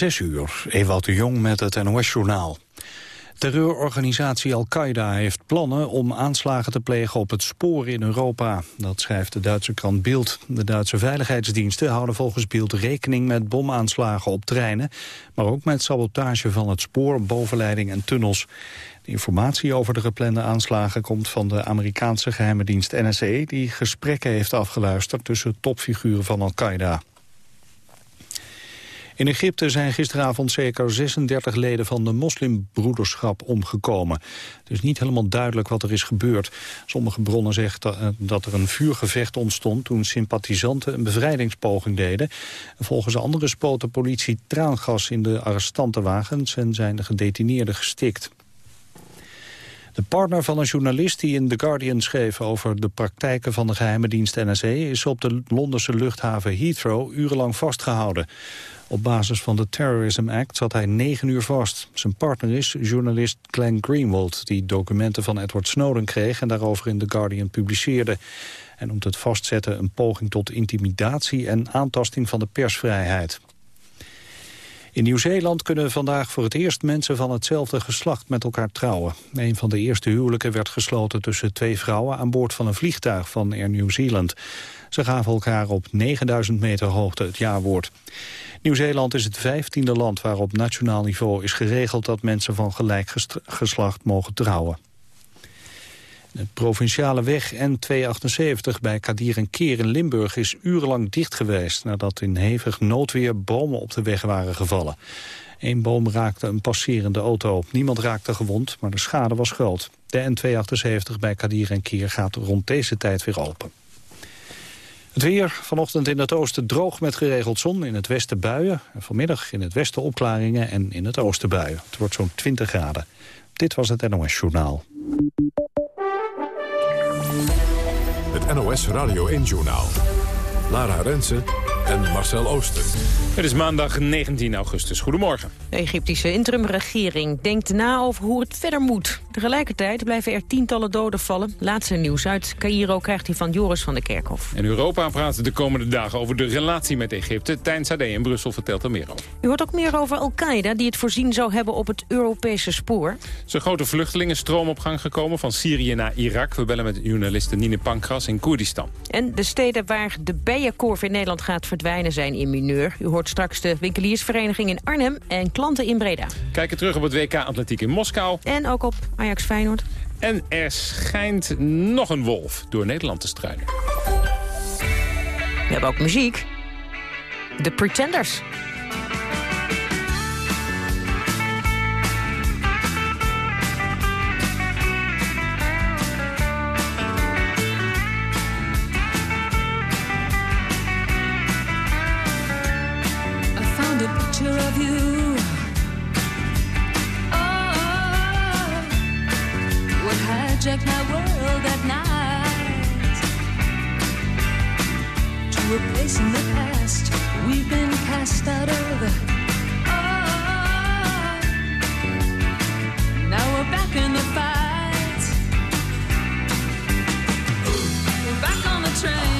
Zes uur, Ewout de Jong met het NOS-journaal. Terreurorganisatie Al-Qaeda heeft plannen om aanslagen te plegen op het spoor in Europa. Dat schrijft de Duitse krant Bild. De Duitse veiligheidsdiensten houden volgens Bild rekening met bomaanslagen op treinen, maar ook met sabotage van het spoor, bovenleiding en tunnels. De informatie over de geplande aanslagen komt van de Amerikaanse geheime dienst NSA... die gesprekken heeft afgeluisterd tussen topfiguren van Al-Qaeda. In Egypte zijn gisteravond zeker 36 leden van de moslimbroederschap omgekomen. Het is niet helemaal duidelijk wat er is gebeurd. Sommige bronnen zeggen eh, dat er een vuurgevecht ontstond toen sympathisanten een bevrijdingspoging deden. Volgens anderen spoot politie traangas in de arrestantenwagens en zijn de gedetineerden gestikt. De partner van een journalist die in The Guardian schreef over de praktijken van de geheime dienst NSA is op de Londense luchthaven Heathrow urenlang vastgehouden. Op basis van de Terrorism Act zat hij negen uur vast. Zijn partner is journalist Glenn Greenwald... die documenten van Edward Snowden kreeg en daarover in The Guardian publiceerde. En noemt het vastzetten een poging tot intimidatie en aantasting van de persvrijheid. In Nieuw-Zeeland kunnen vandaag voor het eerst mensen van hetzelfde geslacht met elkaar trouwen. Een van de eerste huwelijken werd gesloten tussen twee vrouwen aan boord van een vliegtuig van Air New Zealand. Ze gaven elkaar op 9000 meter hoogte het jaarwoord. Nieuw-Zeeland is het vijftiende land waar op nationaal niveau is geregeld dat mensen van gelijk geslacht mogen trouwen. De provinciale weg N278 bij Kadir en Keer in Limburg is urenlang dicht geweest... nadat in hevig noodweer bomen op de weg waren gevallen. Eén boom raakte een passerende auto. Niemand raakte gewond, maar de schade was groot. De N278 bij Kadir en Keer gaat rond deze tijd weer open. Het weer vanochtend in het oosten droog met geregeld zon. In het westen buien. En vanmiddag in het westen opklaringen en in het oosten buien. Het wordt zo'n 20 graden. Dit was het NOS Journaal. Het NOS Radio 1 Journaal. Lara Rensen en Marcel Ooster. Het is maandag 19 augustus. Goedemorgen. De Egyptische interimregering denkt na over hoe het verder moet. Tegelijkertijd blijven er tientallen doden vallen. Laatste nieuws uit Cairo krijgt hij van Joris van der Kerkhof. En Europa praat de komende dagen over de relatie met Egypte. Tijn Sade in Brussel vertelt er meer over. U hoort ook meer over Al-Qaeda, die het voorzien zou hebben op het Europese spoor. Zijn grote vluchtelingenstroom op gang gekomen van Syrië naar Irak. We bellen met journaliste Nine Pankras in Koerdistan. En de steden waar de bijenkorf in Nederland gaat verdwijnen zijn in mineur. U hoort straks de winkeliersvereniging in Arnhem en klanten in Breda. Kijken terug op het WK Atletiek in Moskou. En ook op Ajax Feyenoord. En er schijnt nog een wolf door Nederland te struinen. We hebben ook muziek. The Pretenders. Hijack my world at night to a place in the past we've been cast out of. Oh, now we're back in the fight. We're back on the train.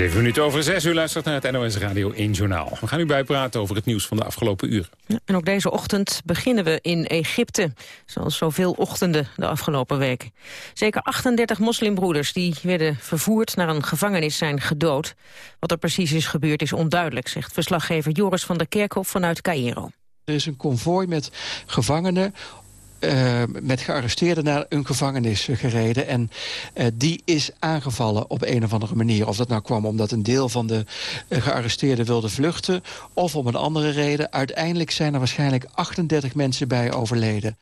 Zeven minuten over zes. U luistert naar het NOS Radio 1 Journaal. We gaan u bijpraten over het nieuws van de afgelopen uren. Ja, en ook deze ochtend beginnen we in Egypte, zoals zoveel ochtenden de afgelopen weken. Zeker 38 moslimbroeders die werden vervoerd naar een gevangenis zijn gedood. Wat er precies is gebeurd is onduidelijk, zegt verslaggever Joris van der Kerkhof vanuit Cairo. Er is een konvooi met gevangenen eh, met gearresteerden naar een gevangenis gereden. En eh, die is aangevallen op een of andere manier. Of dat nou kwam omdat een deel van de eh, gearresteerden wilde vluchten... of om een andere reden. Uiteindelijk zijn er waarschijnlijk 38 mensen bij overleden.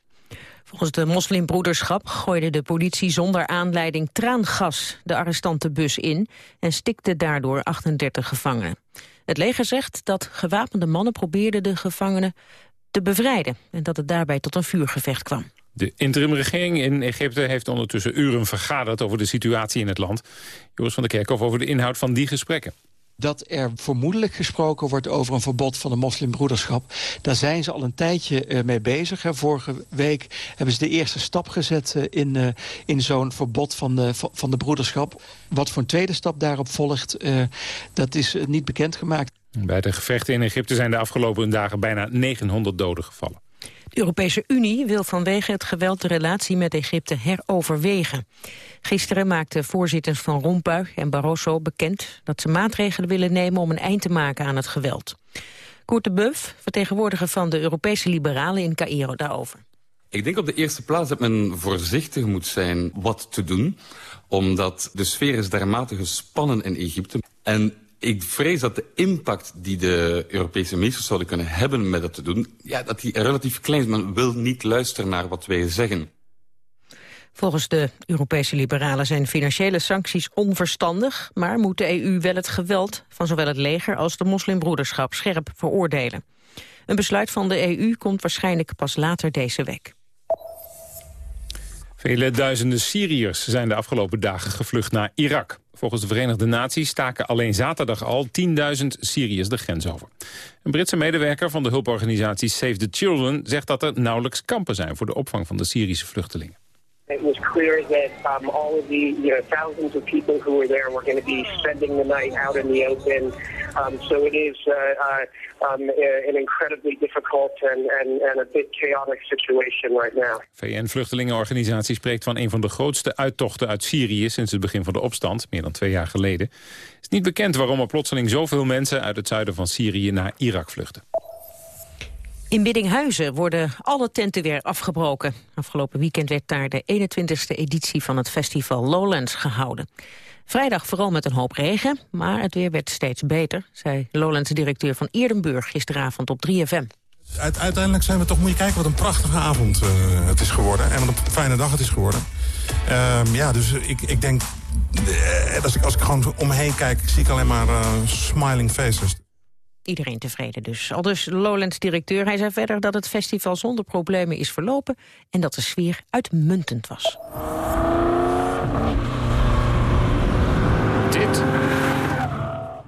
Volgens de moslimbroederschap gooide de politie zonder aanleiding traangas de arrestantenbus in en stikte daardoor 38 gevangenen. Het leger zegt dat gewapende mannen probeerden de gevangenen te bevrijden en dat het daarbij tot een vuurgevecht kwam. De interimregering in Egypte heeft ondertussen uren vergaderd over de situatie in het land. Joris van der Kerkhof over de inhoud van die gesprekken. dat er vermoedelijk gesproken wordt over een verbod van de moslimbroederschap. Daar zijn ze al een tijdje eh, mee bezig. Vorige week hebben ze de eerste stap gezet eh, in, eh, in zo'n verbod van de, van de broederschap. Wat voor een tweede stap daarop volgt, eh, dat is niet bekendgemaakt. Bij de gevechten in Egypte zijn de afgelopen dagen bijna 900 doden gevallen. De Europese Unie wil vanwege het geweld de relatie met Egypte heroverwegen. Gisteren maakten voorzitters Van Rompuy en Barroso bekend dat ze maatregelen willen nemen om een eind te maken aan het geweld. Koert de Buff, vertegenwoordiger van de Europese liberalen in Cairo, daarover. Ik denk op de eerste plaats dat men voorzichtig moet zijn wat te doen. Omdat de sfeer is dermate gespannen in Egypte. En ik vrees dat de impact die de Europese ministers zouden kunnen hebben met dat te doen... Ja, dat die relatief klein is. Men wil niet luisteren naar wat wij zeggen. Volgens de Europese liberalen zijn financiële sancties onverstandig... maar moet de EU wel het geweld van zowel het leger als de moslimbroederschap scherp veroordelen. Een besluit van de EU komt waarschijnlijk pas later deze week. Vele duizenden Syriërs zijn de afgelopen dagen gevlucht naar Irak. Volgens de Verenigde Naties staken alleen zaterdag al 10.000 Syriërs de grens over. Een Britse medewerker van de hulporganisatie Save the Children zegt dat er nauwelijks kampen zijn voor de opvang van de Syrische vluchtelingen. It was clear that um, all of the you know thousands of people who were there were going to be spending the night out in the open. Um, so it is uh, uh, um, uh, an incredibly difficult and, and, and a bit chaotic situation right now. VN-vluchtelingenorganisatie spreekt van een van de grootste uittochten uit Syrië sinds het begin van de opstand, meer dan twee jaar geleden. Het is niet bekend waarom er plotseling zoveel mensen uit het zuiden van Syrië naar Irak vluchten. In Biddinghuizen worden alle tenten weer afgebroken. Afgelopen weekend werd daar de 21e editie van het festival Lowlands gehouden. Vrijdag vooral met een hoop regen, maar het weer werd steeds beter... zei Lowlands-directeur van Eerdenburg gisteravond op 3FM. Uite- uiteindelijk zijn we toch, moet je kijken wat een prachtige avond eh, het is geworden. En wat een fijne dag het is geworden. Ehm, ja, dus ik, ik denk, eh, als, ik, als ik gewoon om me heen kijk, zie ik alleen maar eh, smiling faces. Iedereen tevreden dus. Al dus Lowlands-directeur. Hij zei verder dat het festival zonder problemen is verlopen... en dat de sfeer uitmuntend was. Dit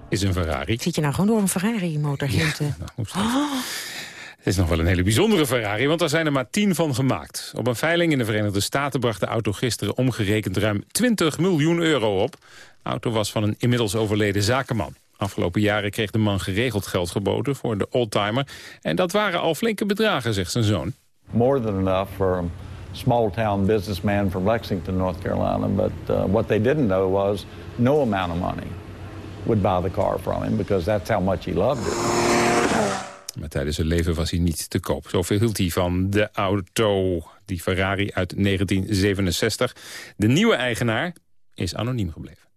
is een Ferrari. Zit je nou gewoon door een Ferrari-motor heen te... Nou, staat het? Is nog wel een hele bijzondere Ferrari, want er zijn er maar tien van gemaakt. Op een veiling in de Verenigde Staten bracht de auto gisteren omgerekend ruim 20 miljoen euro op. De auto was van een inmiddels overleden zakenman. Afgelopen jaren kreeg de man geregeld geld geboden voor de oldtimer. En dat waren al flinke bedragen, zegt zijn zoon. more than enough for a small town businessman from Lexington, North Carolina. But uh, what they didn't know was no amount of money would buy the car from him because that's how much he loved it. Maar tijdens zijn leven was hij niet te koop. Zoveel hield hij van de auto, die Ferrari uit 1967. De nieuwe eigenaar is anoniem gebleven.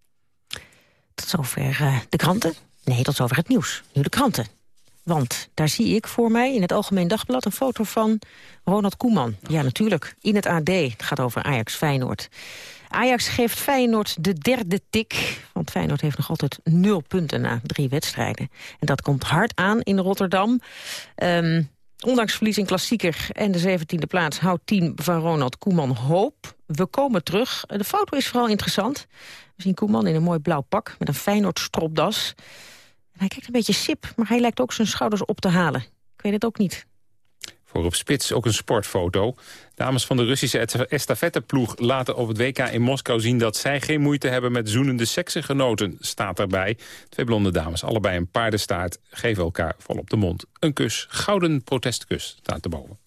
Tot zover eh, de kranten. Nee, tot zover het nieuws. Nu de kranten. Want daar zie ik voor mij in het Algemeen Dagblad... een foto van Ronald Koeman. Ja, natuurlijk. In het AD. Het gaat over Ajax Feyenoord. Ajax geeft Feyenoord de derde tik. Want Feyenoord heeft nog altijd nul punten na drie wedstrijden. En dat komt hard aan in Rotterdam. Ehm, ondanks verlies in klassieker en de 17e plaats... houdt team van Ronald Koeman hoop. We komen terug. De foto is vooral interessant. We zien Koeman in een mooi blauw pak met een Feyenoord stropdas. En hij kijkt een beetje sip, maar hij lijkt ook zijn schouders op te halen. Ik weet het ook niet. Voor op spits ook een sportfoto. Dames van de Russische estafetteploeg laten op het WK in Moskou zien... dat zij geen moeite hebben met zoenende seksgenoten, staat erbij. Twee blonde dames, allebei een paardenstaart, geven elkaar vol op de mond. Een kus, gouden protestkus, staat erboven.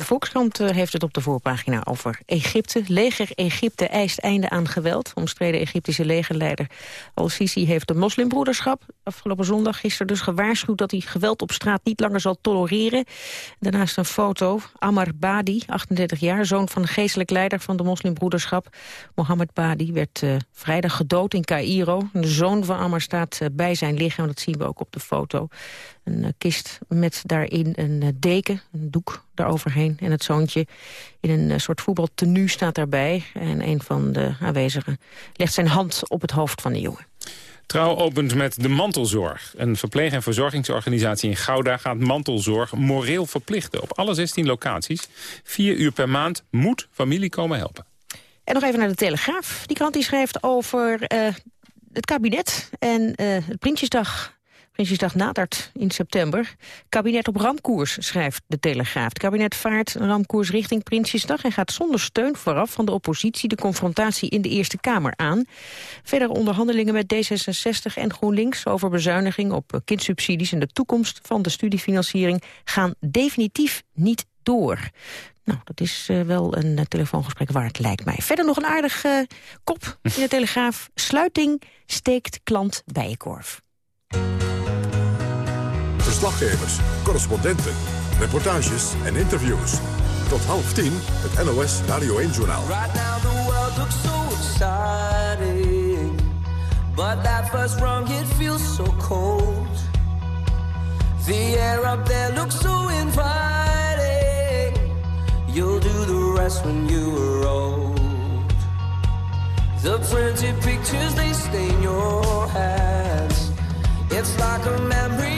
De Volkskrant eh, heeft het op de voorpagina over Egypte. Leger Egypte eist einde aan geweld. Omstreden Egyptische legerleider Al-Sisi heeft de moslimbroederschap... afgelopen zondag gisteren dus gewaarschuwd... dat hij geweld op straat niet langer zal tolereren. Daarnaast een foto. Ammar Badi, 38 jaar, zoon van de geestelijk leider van de moslimbroederschap. Mohammed Badi werd eh, vrijdag gedood in Cairo. De zoon van Ammar staat eh, bij zijn lichaam. Dat zien we ook op de foto. Een eh, kist met daarin een eh, deken, een doek daaroverheen. En het zoontje in een eh, soort voetbaltenu staat daarbij. En een van de aanwezigen legt zijn hand op het hoofd van de jongen. Trouw opent met de mantelzorg. Een verpleeg- en verzorgingsorganisatie in Gouda gaat mantelzorg moreel verplichten. Op alle 16 locaties. Vier uur per maand moet familie komen helpen. En nog even naar de Telegraaf. Die krant die schrijft over het kabinet en het Prinsjesdag. Prinsjesdag nadert in september. Kabinet op ramkoers, schrijft de Telegraaf. Het kabinet vaart een ramkoers richting Prinsjesdag... en gaat zonder steun vooraf van de oppositie... de confrontatie in de Eerste Kamer aan. Verder onderhandelingen met D66 en GroenLinks... over bezuiniging op kindsubsidies... en de toekomst van de studiefinanciering... gaan definitief niet door. Nou, dat is eh, wel een eh, telefoongesprek waard, lijkt mij. Verder nog een aardig eh, kop in de Telegraaf. Sluiting steekt klant bijenkorf. Verslaggevers, correspondenten, reportages en interviews. Tot half tien het NOS Radio 1-journaal. Right now the world looks so exciting. But that first rung, it feels so cold. The air up there looks so inviting. You'll do the rest when you are old. The printed pictures, they stain your hands. It's like a memory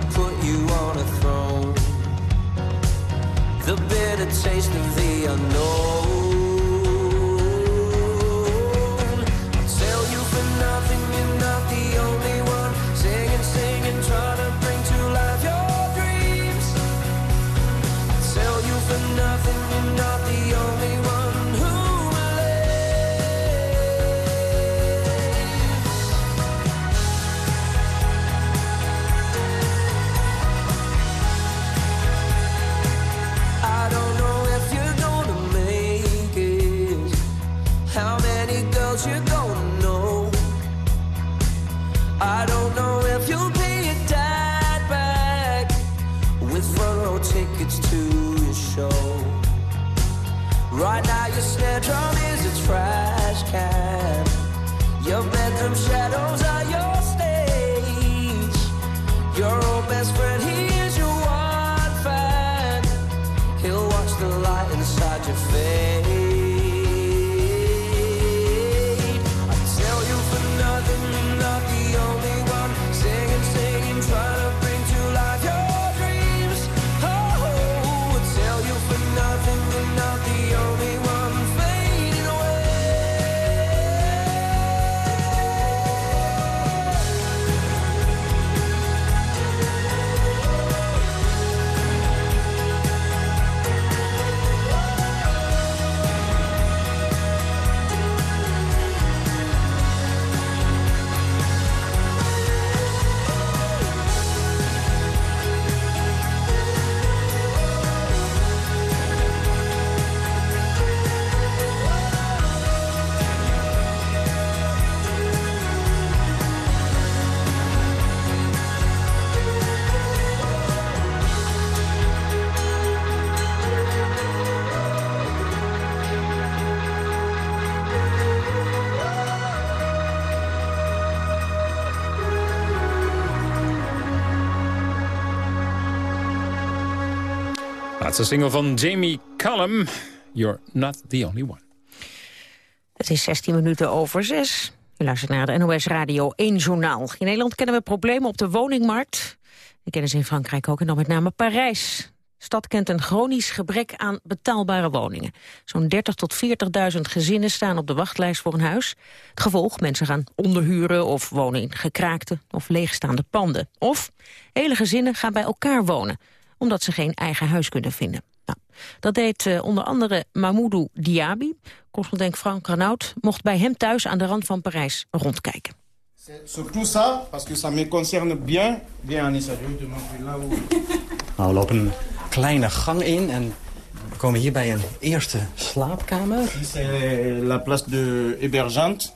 to put you on a throne. The bitter taste of the unknown. Snare is a trash can. Your bedroom shadows Laatste single van Jamie Cullum, You're Not The Only One. Het is 16 minuten over 6. U luistert naar de NOS Radio 1 Journaal. In Nederland kennen we problemen op de woningmarkt. We kennen ze in Frankrijk ook en dan met name Parijs. De stad kent een chronisch gebrek aan betaalbare woningen. Zo'n 30 tot 40.000 gezinnen staan op de wachtlijst voor een huis. Het gevolg, mensen gaan onderhuren of wonen in gekraakte of leegstaande panden. Of hele gezinnen gaan bij elkaar wonen, omdat ze geen eigen huis kunnen vinden. Nou, dat deed uh, onder andere Mahmoudou Diaby. Correspondent Frank Renaud mocht bij hem thuis aan de rand van Parijs rondkijken. Surtout ça, parce que ça me concerne bien. Bien, Anissa, je vais te montrer là où... Nou, we lopen een kleine gang in en we komen hier bij een eerste slaapkamer. C'est la place de hébergeante,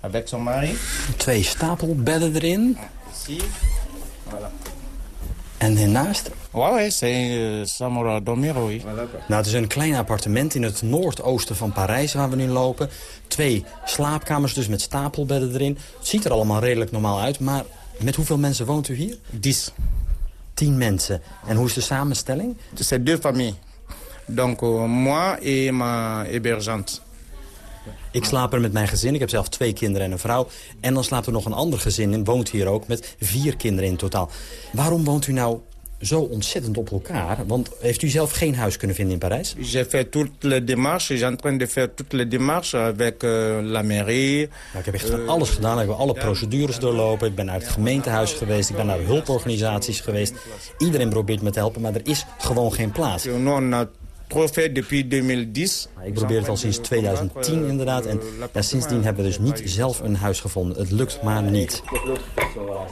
avec son mari. Twee stapelbedden erin. Ici, voilà. En hiernaast? Ouais, ouais, c'est euh, Samora Domiro. Nou, het is een klein appartement in het noordoosten van Parijs waar we nu lopen. Twee slaapkamers dus met stapelbedden erin. Het ziet er allemaal redelijk normaal uit, maar met hoeveel mensen woont u hier? Dix. Tien mensen. En hoe is de samenstelling? C'est deux familles. Donc, euh, moi et ma hébergeante. Ik slaap er met mijn gezin. Ik heb zelf twee kinderen en een vrouw. En dan slaapt er nog een ander gezin in, woont hier ook, met vier kinderen in totaal. Waarom woont u nou zo ontzettend op elkaar? Want heeft u zelf geen huis kunnen vinden in Parijs? J'ai fait toutes les démarches. Suis en train de faire toutes les démarches avec euh, la mairie. Nou, ik heb echt van alles gedaan. Ik heb alle procedures doorlopen. Ik ben naar het gemeentehuis geweest. Ik ben naar hulporganisaties geweest. Iedereen probeert me te helpen, maar er is gewoon geen plaats. On a trop fait depuis 2010. Ik probeer het al sinds 2010 inderdaad. En ja, sindsdien hebben we dus niet zelf een huis gevonden. Het lukt maar niet.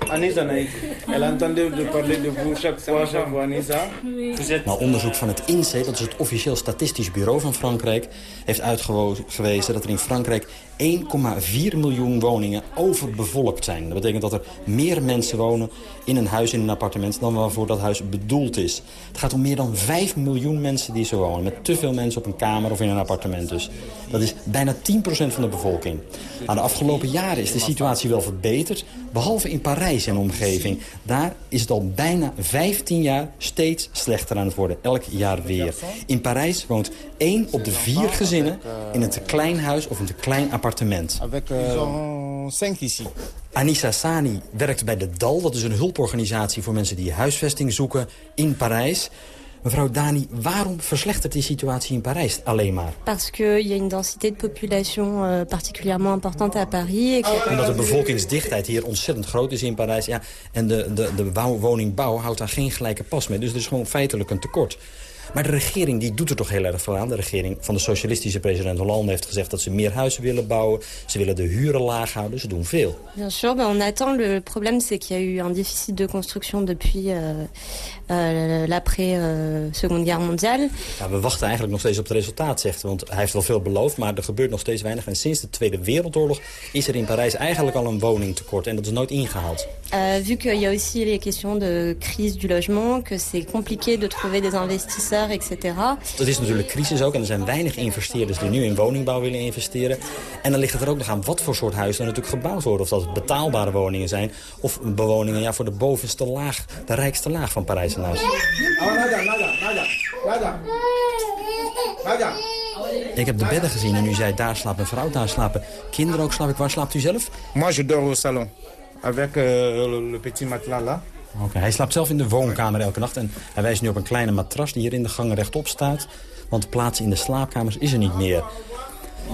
Anissa, nee. Elle entendait de parler de vous chaque fois, chaque fois, Anissa. Vous êtes... Nou, onderzoek van het INSEE, dat is het officieel statistisch bureau van Frankrijk... heeft uitgewezen dat er in Frankrijk 1,4 miljoen woningen overbevolkt zijn. Dat betekent dat er meer mensen wonen in een huis, in een appartement... dan waarvoor dat huis bedoeld is. Het gaat om meer dan 5 miljoen mensen die zo wonen. Met te veel mensen op een kamer of in een appartement dus. Dat is bijna 10% van de bevolking. Nou, de afgelopen jaren is de situatie wel verbeterd. Behalve in Parijs en omgeving. Daar is het al bijna 15 jaar steeds slechter aan het worden. Elk jaar weer. In Parijs woont 1 op de 4 gezinnen in een te klein huis of een te klein appartement. Euh. Anissa Sani werkt bij de DAL. Dat is een hulporganisatie voor mensen die huisvesting zoeken in Parijs. Mevrouw Dani, waarom verslechtert die situatie in Parijs alleen maar? Parce qu'il y a une densité de population euh, particulièrement importante à Paris. Et que... Omdat de bevolkingsdichtheid hier ontzettend groot is in Parijs. Ja, en de, de, de bouw- woningbouw houdt daar geen gelijke pas mee. Dus er is gewoon feitelijk een tekort. Maar de regering die doet er toch heel erg veel aan. De regering van de socialistische president Hollande heeft gezegd dat ze meer huizen willen bouwen. Ze willen de huren laag houden. Ze doen veel. Bien sûr, ben, on attend. Le problème, c'est qu'il y a eu un déficit de construction depuis euh, l'après-Seconde Guerre mondiale. Ja, we wachten eigenlijk nog steeds op het resultaat, zegt. Want hij heeft wel veel beloofd, maar er gebeurt nog steeds weinig. En sinds de Tweede Wereldoorlog is er in Parijs eigenlijk al een woningtekort. En dat is nooit ingehaald. Euh, vu qu'il y a aussi les questions de crise du logement, que c'est compliqué de trouver des investisseurs, etc. Het is natuurlijk crisis ook en er zijn weinig investeerders die nu in woningbouw willen investeren. En dan ligt het er ook nog aan wat voor soort huizen er natuurlijk gebouwd worden. Of dat het betaalbare woningen zijn of bewoningen ja, voor de bovenste laag, de rijkste laag van Ik heb de bedden gezien en u zei daar slaapt mijn vrouw, daar slapen kinderen ook. Slaap ik. Waar slaapt u zelf? Moi, je dors au salon. Avec euh, le, petit matelas là. Oké, hij slaapt zelf in de woonkamer elke nacht. En hij wijst nu op een kleine matras die hier in de gang rechtop staat. Want plaats in de slaapkamers is er niet meer.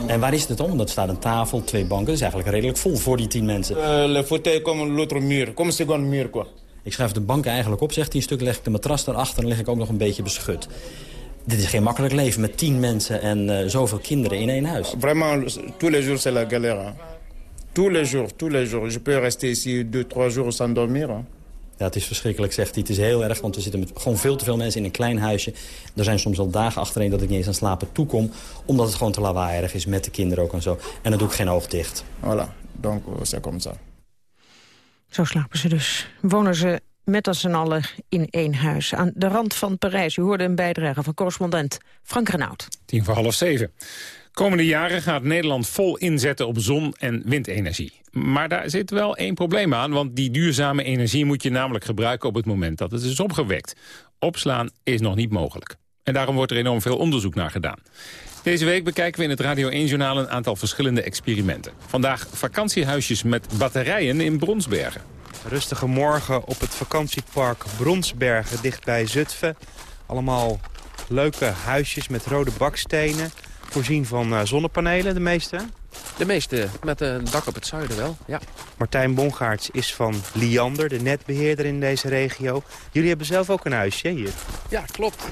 En waar is het dan? Dat staat een tafel, twee banken. Dat is eigenlijk redelijk vol voor die tien mensen. Euh, le fauteuil comme l'autre mur, comme second mur quoi. Ik schrijf de banken eigenlijk op, zegt hij. Een stuk leg ik de matras daarachter en leg ik ook nog een beetje beschut. Dit is geen makkelijk leven met tien mensen en eh, zoveel kinderen in één huis. Vraiment, tous les jours, c'est la galère. Tous les jours, tous les jours. Je peux rester ici deux, trois jours sans dormir. Ja, het is verschrikkelijk, zegt hij. Het is heel erg, want we zitten met gewoon veel te veel mensen in een klein huisje. Er zijn soms al dagen achtereen dat ik niet eens aan slapen toekom... omdat het gewoon te lawaaierig is met de kinderen ook en zo. En dan doe ik geen oog dicht. Voilà, donc euh, c'est comme ça. Zo slapen ze dus. Wonen ze met als z'n allen in één huis. Aan de rand van Parijs. U hoorde een bijdrage van correspondent Frank Renaud. Tien voor half zeven. Komende jaren gaat Nederland vol inzetten op zon- en windenergie. Maar daar zit wel één probleem aan, want die duurzame energie moet je namelijk gebruiken op het moment dat het is opgewekt. Opslaan is nog niet mogelijk. En daarom wordt er enorm veel onderzoek naar gedaan. Deze week bekijken we in het Radio 1-journaal een aantal verschillende experimenten. Vandaag vakantiehuisjes met batterijen in Bronsbergen. Rustige morgen op het vakantiepark Bronsbergen dicht bij Zutphen. Allemaal leuke huisjes met rode bakstenen. Voorzien van uh, zonnepanelen, de meeste. De meeste met een dak op het zuiden wel, ja. Martijn Bongaerts is van Liander, de netbeheerder in deze regio. Jullie hebben zelf ook een huisje hier? Ja, klopt.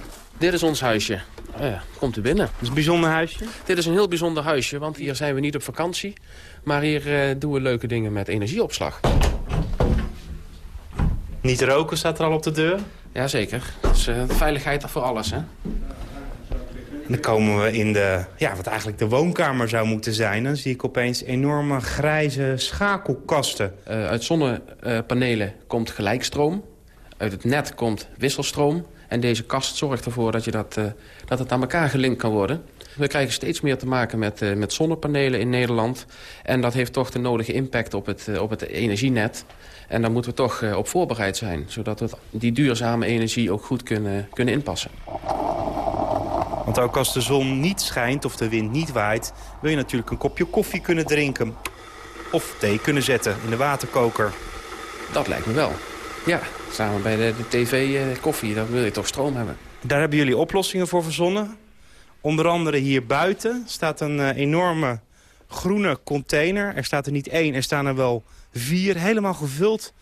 Dit is ons huisje. Uh, komt u binnen. Het is een bijzonder huisje? Dit is een heel bijzonder huisje, want hier zijn we niet op vakantie. Maar hier uh, doen we leuke dingen met energieopslag. Niet roken staat er al op de deur? Jazeker. Dus uh, veiligheid voor alles, hè. Dan komen we in de, ja, wat eigenlijk de woonkamer zou moeten zijn. Dan zie ik opeens enorme grijze schakelkasten. Uh, uit zonnepanelen komt gelijkstroom. Uit het net komt wisselstroom. En deze kast zorgt ervoor dat, je dat, uh, dat het aan elkaar gelinkt kan worden. We krijgen steeds meer te maken met, uh, met zonnepanelen in Nederland. En dat heeft toch de nodige impact op het, op het energienet. En daar moeten we toch uh, op voorbereid zijn. Zodat we die duurzame energie ook goed kunnen, kunnen inpassen. Want ook als de zon niet schijnt of de wind niet waait... wil je natuurlijk een kopje koffie kunnen drinken. Of thee kunnen zetten in de waterkoker. Dat lijkt me wel. Ja, samen bij de, de tv uh, koffie, dan wil je toch stroom hebben. Daar hebben jullie oplossingen voor verzonnen. Onder andere hier buiten staat een uh, enorme groene container. Er staat er niet één, er staan er wel vier. Helemaal gevuld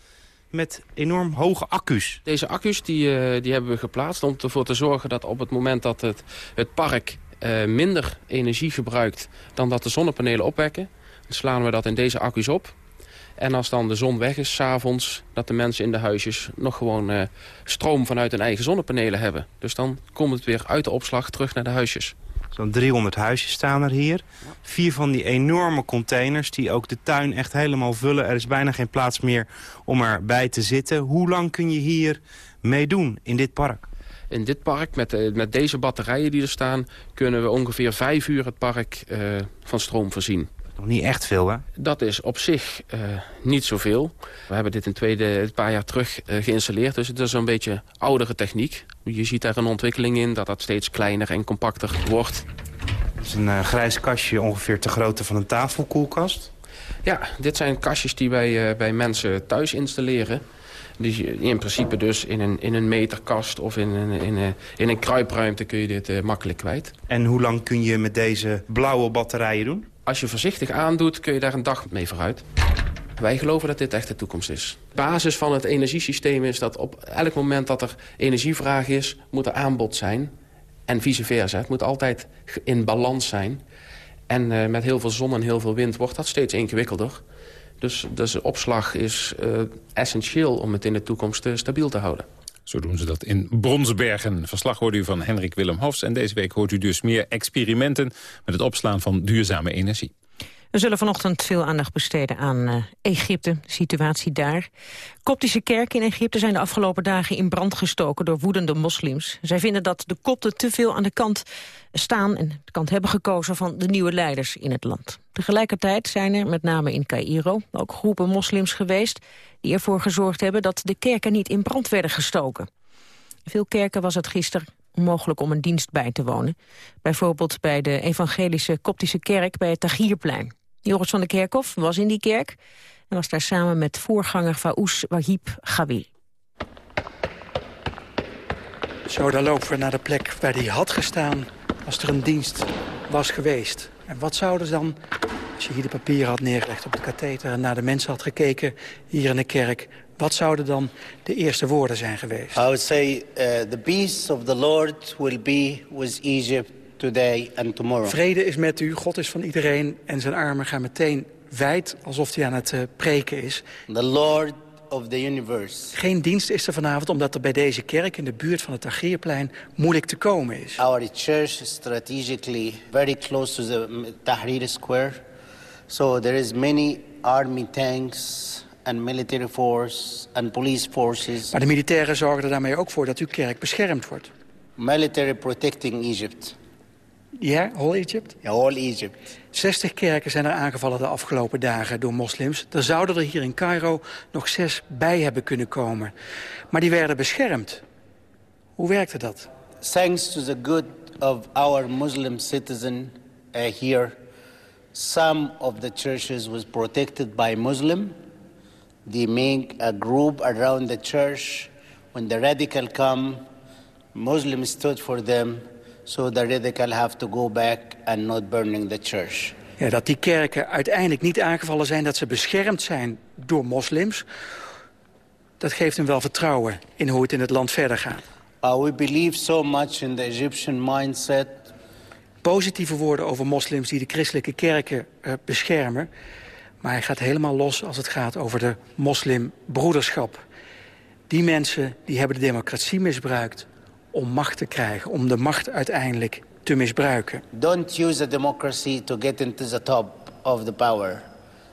met enorm hoge accu's. Deze accu's die, uh, die hebben we geplaatst om ervoor te zorgen dat op het moment dat het, het park uh, minder energie gebruikt dan dat de zonnepanelen opwekken, dan slaan we dat in deze accu's op. En als dan de zon weg is, s'avonds, dat de mensen in de huisjes nog gewoon uh, stroom vanuit hun eigen zonnepanelen hebben. Dus dan komt het weer uit de opslag terug naar de huisjes. Zo'n 300 huisjes staan er hier. Vier van die enorme containers die ook de tuin echt helemaal vullen. Er is bijna geen plaats meer om erbij te zitten. Hoe lang kun je hier meedoen in dit park? In dit park, met, de, met deze batterijen die er staan... kunnen we ongeveer vijf uur het park uh, van stroom voorzien. Nog niet echt veel, hè? Dat is op zich uh, niet zoveel. We hebben dit een, tweede, een paar jaar terug uh, geïnstalleerd. Dus het is een beetje oudere techniek. Je ziet daar een ontwikkeling in dat dat steeds kleiner en compacter wordt. Het is een uh, grijs kastje ongeveer te grootte van een tafelkoelkast. Ja, dit zijn kastjes die wij bij mensen thuis installeren. Die in principe dus in een, in een meterkast of in een, in een, in een kruipruimte kun je dit makkelijk kwijt. En hoe lang kun je met deze blauwe batterijen doen? Als je voorzichtig aandoet, kun je daar een dag mee vooruit. Wij geloven dat dit echt de toekomst is. De basis van het energiesysteem is dat op elk moment dat er energievraag is... moet er aanbod zijn. En vice versa. Het moet altijd in balans zijn. En uh, met heel veel zon en heel veel wind wordt dat steeds ingewikkelder. Dus, dus opslag is uh, essentieel om het in de toekomst uh, stabiel te houden. Zo doen ze dat in Bronsbergen. Verslag hoort u van Henrik Willem Hofs. En deze week hoort u dus meer experimenten met het opslaan van duurzame energie. We zullen vanochtend veel aandacht besteden aan uh, Egypte, de situatie daar. Koptische kerken in Egypte zijn de afgelopen dagen in brand gestoken door woedende moslims. Zij vinden dat de kopten te veel aan de kant staan en de kant hebben gekozen van de nieuwe leiders in het land. Tegelijkertijd zijn er, met name in Cairo, ook groepen moslims geweest die ervoor gezorgd hebben dat de kerken niet in brand werden gestoken. In veel kerken was het gisteren onmogelijk om een dienst bij te wonen. Bijvoorbeeld bij de evangelische koptische kerk bij het Tagierplein. Joris van der Kerkhof was in die kerk en was daar samen met voorganger Faouz Wahib Gawi. Zo, dan lopen we naar de plek waar hij had gestaan als er een dienst was geweest. En wat zouden ze dan, als je hier de papieren had neergelegd op het katheter... en naar de mensen had gekeken hier in de kerk... wat zouden dan de eerste woorden zijn geweest? I would say uh, the peace of the Lord will be with Egypt today and tomorrow. Vrede is met u, God is van iedereen en zijn armen gaan meteen wijd alsof hij aan het uh, preken is. The Lord of the universe. Geen dienst is er vanavond omdat er bij deze kerk in de buurt van het Tahrirplein moeilijk te komen is. Our church is strategically very close to the Tahrir Square. So there is many army tanks and military force and police forces. Maar de militairen zorgen er daarmee ook voor dat uw kerk beschermd wordt. Military protecting Egypt. Ja, whole Egypt? Ja, Egypt. 60 kerken zijn er aangevallen de afgelopen dagen door moslims. Er zouden er hier in Cairo nog zes bij hebben kunnen komen. Maar die werden beschermd. Hoe werkte dat? thanks to the good of our Muslim citizen uh, here, some of the churches was protected by Muslim. They make a group around the church. When the radical come, Muslims stood for them, so the radical have to go back and not burning the church. Ja, dat die kerken uiteindelijk niet aangevallen zijn... dat ze beschermd zijn door moslims... dat geeft hem wel vertrouwen in hoe het in het land verder gaat. Uh, we believe so much in the Egyptian mindset. Positieve woorden over moslims die de christelijke kerken uh, beschermen. Maar hij gaat helemaal los als het gaat over de moslimbroederschap. Die mensen die hebben de democratie misbruikt om macht te krijgen. Om de macht uiteindelijk te misbruiken. Don't use the democracy to get into the top of the power.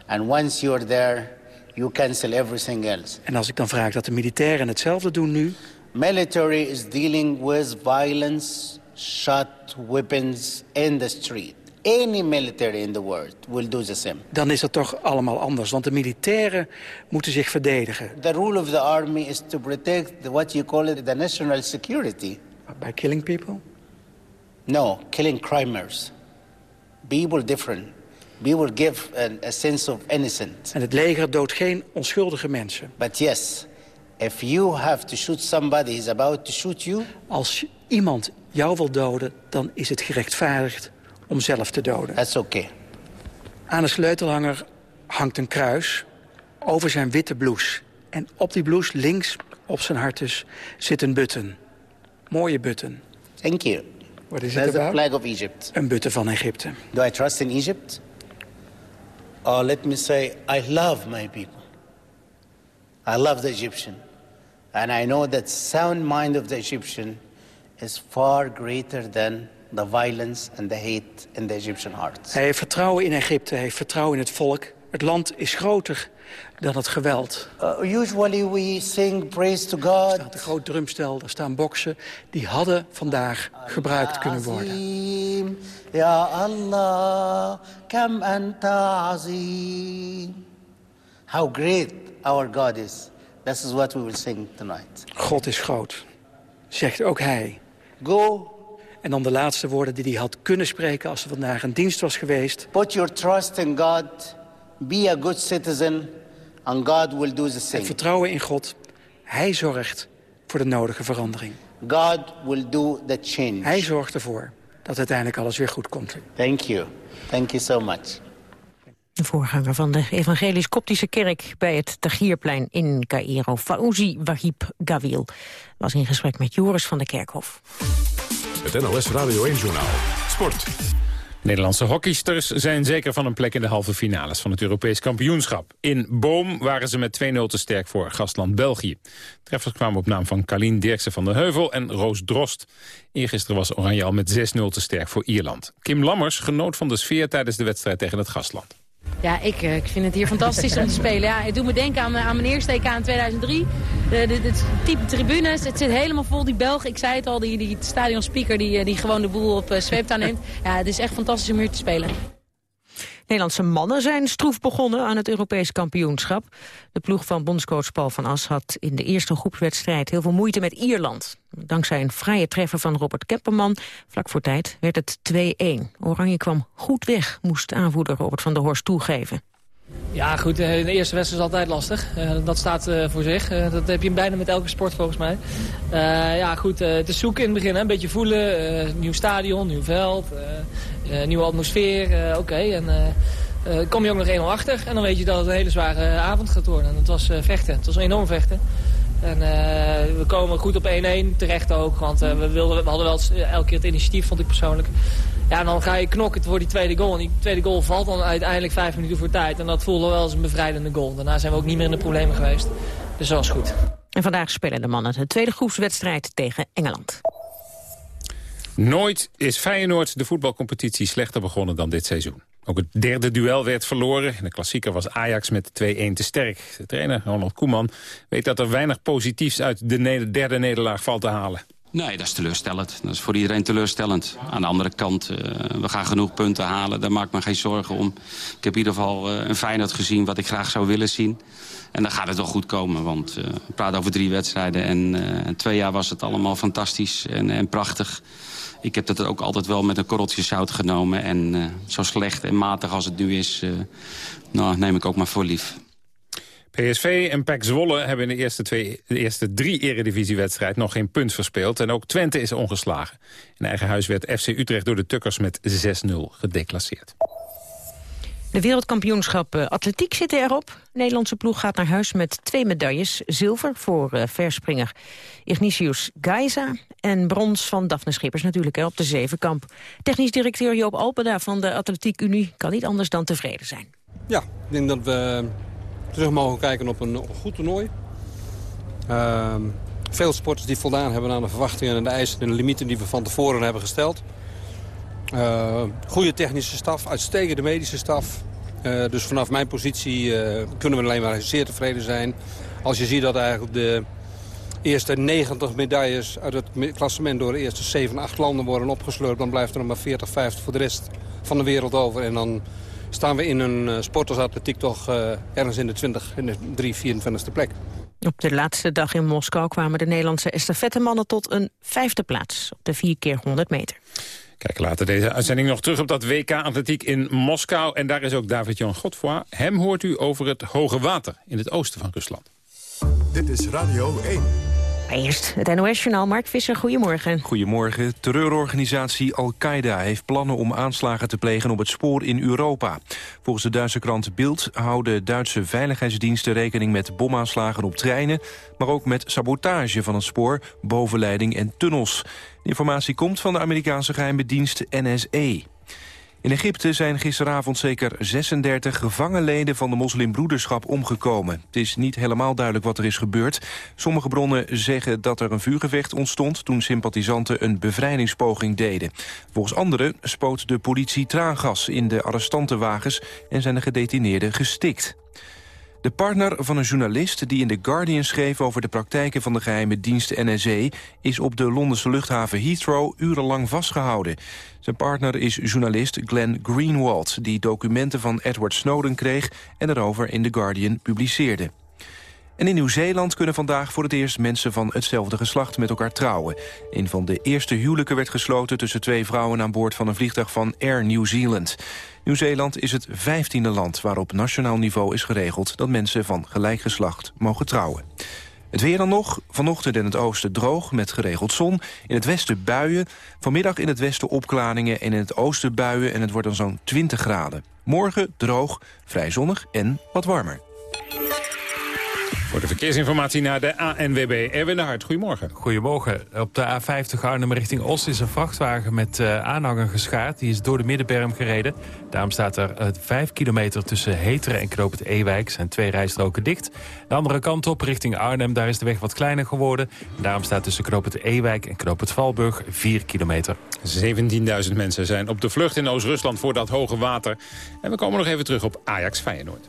And once you're there, you cancel everything else. En als ik dan vraag dat de militairen hetzelfde doen nu... Military is dealing with violence, shot weapons in the street. Any military in the world will do the same. Dan is dat toch allemaal anders, want de militairen moeten zich verdedigen. The rule of the army is to protect the, what you call it the national security. By killing people? No, killing crimers. People different. People give a, a sense of innocence. En het leger doodt geen onschuldige mensen. But yes, if you have to shoot somebody who's about to shoot you... Als iemand jou wil doden, dan is het gerechtvaardigd om zelf te doden. That's okay. Aan de sleutelhanger hangt een kruis over zijn witte blouse. En op die blouse, links op zijn hart dus, zit een button. Mooie button. Thank you. What is That's the flag of Egypt. Een button van Egypte. Do I trust in Egypt? Or let me say, I love my people. I love the Egyptian. And I know that sound mind of the Egyptian is far greater than the violence and the hate in the Egyptian heart. Hij heeft vertrouwen in Egypte, hij heeft vertrouwen in het volk. Het land is groter dan het geweld. Uh, usually we sing praise to Er God. staat een groot drumstel, er staan boksen. Die hadden vandaag gebruikt kunnen worden. Ya Allah, kam anta azim. How great our God is. This is what we will sing tonight. God is groot, zegt ook hij. Go, En dan de laatste woorden die hij had kunnen spreken als er vandaag een dienst was geweest. put your trust in God. Be a good citizen. And God will do the En same. vertrouwen in God. Hij zorgt voor de nodige verandering. God will do the change. Hij zorgt ervoor dat uiteindelijk alles weer goed komt. Thank you. Thank you so much. De voorganger van de Evangelisch-Koptische Kerk bij het Tagierplein in Cairo, Fauzi Wahib Gawil, was in gesprek met Joris van der Kerkhof. Het NOS Radio 1-journaal. Sport. Nederlandse hockeysters zijn zeker van een plek in de halve finales van het Europees kampioenschap. In Boom waren ze met 2-0 te sterk voor gastland België. Treffers kwamen op naam van Kalien Dirksen van der Heuvel en Roos Drost. Eergisteren was Oranje al met 6-0 te sterk voor Ierland. Kim Lammers genoot van de sfeer tijdens de wedstrijd tegen het gastland. Ja, ik, eh, ik vind het hier fantastisch om te spelen. Ja, het doet me denken aan, aan mijn eerste EK in 2003. De, de, de type tribunes, het zit helemaal vol. Die Belgen, ik zei het al, die, die stadionspeaker die, eh, die gewoon de boel op zweeptouw neemt. Ja, het is echt fantastisch om hier te spelen. Nederlandse mannen zijn stroef begonnen aan het Europees kampioenschap. De ploeg van bondscoach Paul van As had in de eerste groepswedstrijd heel veel moeite met Ierland. Dankzij een vrije treffer van Robert Kepperman, vlak voor tijd, werd het 2-1. Oranje kwam goed weg, moest aanvoerder Robert van der Horst toegeven. Ja, goed. eh, De eerste wedstrijd is altijd lastig. Eh, Dat staat eh, voor zich. Dat heb je bijna met elke sport volgens mij. Ja, goed. Het is zoeken in het begin. Een beetje voelen. Nieuw stadion, nieuw veld. Nieuwe atmosfeer. Oké. En kom je ook nog 1-0 achter. En dan weet je dat het een hele zware avond gaat worden. En het was vechten. Het was enorm vechten. En we komen goed op 1-1. Terecht ook. Want we, wilden, we hadden wel elke keer het initiatief, vond ik persoonlijk. Ja, en dan ga je knokken voor die tweede goal. En die tweede goal valt dan uiteindelijk vijf minuten voor tijd. En dat voelde wel als een bevrijdende goal. Daarna zijn we ook niet meer in de problemen geweest. Dus dat was goed. En vandaag spelen de mannen de tweede groepswedstrijd tegen Engeland. Nooit is Feyenoord de voetbalcompetitie slechter begonnen dan dit seizoen. Ook het derde duel werd verloren. In de klassieker was Ajax met 2-1 te sterk. De trainer, Ronald Koeman, weet dat er weinig positiefs uit de derde nederlaag valt te halen. Nee, dat is teleurstellend. Dat is voor iedereen teleurstellend. Aan de andere kant, uh, we gaan genoeg punten halen. Daar maak ik me geen zorgen om. Ik heb in ieder geval uh, een Feyenoord gezien wat ik graag zou willen zien. En dan gaat het wel goed komen, want uh, we praten over drie wedstrijden. En twee jaar was het allemaal fantastisch en, en prachtig. Ik heb dat ook altijd wel met een korreltje zout genomen. En zo slecht en matig als het nu is, nou, neem ik ook maar voor lief. PSV en PEC Zwolle hebben in de eerste, twee, de eerste drie eredivisiewedstrijd nog geen punt verspeeld. En ook Twente is ongeslagen. In eigen huis werd FC Utrecht door de Tukkers met 6-0 gedeclasseerd. De wereldkampioenschap eh, atletiek zitten erop. De Nederlandse ploeg gaat naar huis met twee medailles. Zilver voor uh, verspringer Ignatius Geiza en brons van Daphne Schippers natuurlijk hè, op de zevenkamp. Technisch directeur Joop Alpeda van de Atletiek Unie kan niet anders dan tevreden zijn. Ja, ik denk dat we terug mogen kijken op een, goed toernooi. Uh, veel sporters die voldaan hebben aan de verwachtingen en de eisen en de limieten die we van tevoren hebben gesteld. Uh, goede technische staf, uitstekende medische staf. Uh, dus vanaf mijn positie uh, kunnen we alleen maar zeer tevreden zijn. Als je ziet dat eigenlijk de eerste 90 medailles uit het klassement door de eerste 7, 8 landen worden opgesleurd... dan blijft er nog maar 40, 50 voor de rest van de wereld over. En dan staan we in een uh, sportersatletiek toch uh, ergens in de 20, in de 3, 24e plek. Op de laatste dag in Moskou kwamen de Nederlandse estafettemannen tot een vijfde plaats op de 4 keer 100 meter. Kijk later deze uitzending nog terug op dat WK Atletiek in Moskou. En daar is ook David-Jan Godfroy. Hem hoort u over het hoge water in het oosten van Rusland. Dit is Radio 1. Eerst het NOS-journaal. Mark Visser, goedemorgen. Goedemorgen. Terreurorganisatie Al-Qaeda heeft plannen om aanslagen te plegen op het spoor in Europa. Volgens de Duitse krant Bild houden Duitse veiligheidsdiensten rekening met bomaanslagen op treinen, maar ook met sabotage van het spoor, bovenleiding en tunnels. De informatie komt van de Amerikaanse geheime dienst NSE. In Egypte zijn gisteravond zeker 36 gevangenleden van de moslimbroederschap omgekomen. Het is niet helemaal duidelijk wat er is gebeurd. Sommige bronnen zeggen dat er een vuurgevecht ontstond toen sympathisanten een bevrijdingspoging deden. Volgens anderen spoot de politie traangas in de arrestantenwagens en zijn de gedetineerden gestikt. De partner van een journalist die in The Guardian schreef... over de praktijken van de geheime dienst NSE... is op de Londense luchthaven Heathrow urenlang vastgehouden. Zijn partner is journalist Glenn Greenwald... die documenten van Edward Snowden kreeg... en erover in The Guardian publiceerde. En in Nieuw-Zeeland kunnen vandaag voor het eerst mensen van hetzelfde geslacht met elkaar trouwen. Een van de eerste huwelijken werd gesloten tussen twee vrouwen aan boord van een vliegtuig van Air New Zealand. Nieuw-Zeeland is het vijftiende land waarop nationaal niveau is geregeld dat mensen van gelijk geslacht mogen trouwen. Het weer dan nog. Vanochtend in het oosten droog met geregeld zon. In het westen buien. Vanmiddag in het westen opklaringen en in het oosten buien. En het wordt dan zo'n 20 graden. Morgen droog, vrij zonnig en wat warmer. Voor de verkeersinformatie naar de ANWB. Erwin de Hart, goedemorgen. Goedemorgen. Op de A50 Arnhem richting Oost is een vrachtwagen met uh, aanhanger geschaard. Die is door de middenberm gereden. Daarom staat er uh, 5 kilometer tussen Heteren en Knoop het Ewijk. zijn twee rijstroken dicht. De andere kant op richting Arnhem, daar is de weg wat kleiner geworden. Daarom staat tussen Knoop het Ewijk en Knoop het Valburg 4 kilometer. 17.000 mensen zijn op de vlucht in Oost-Rusland voor dat hoge water. En we komen nog even terug op Ajax Feyenoord.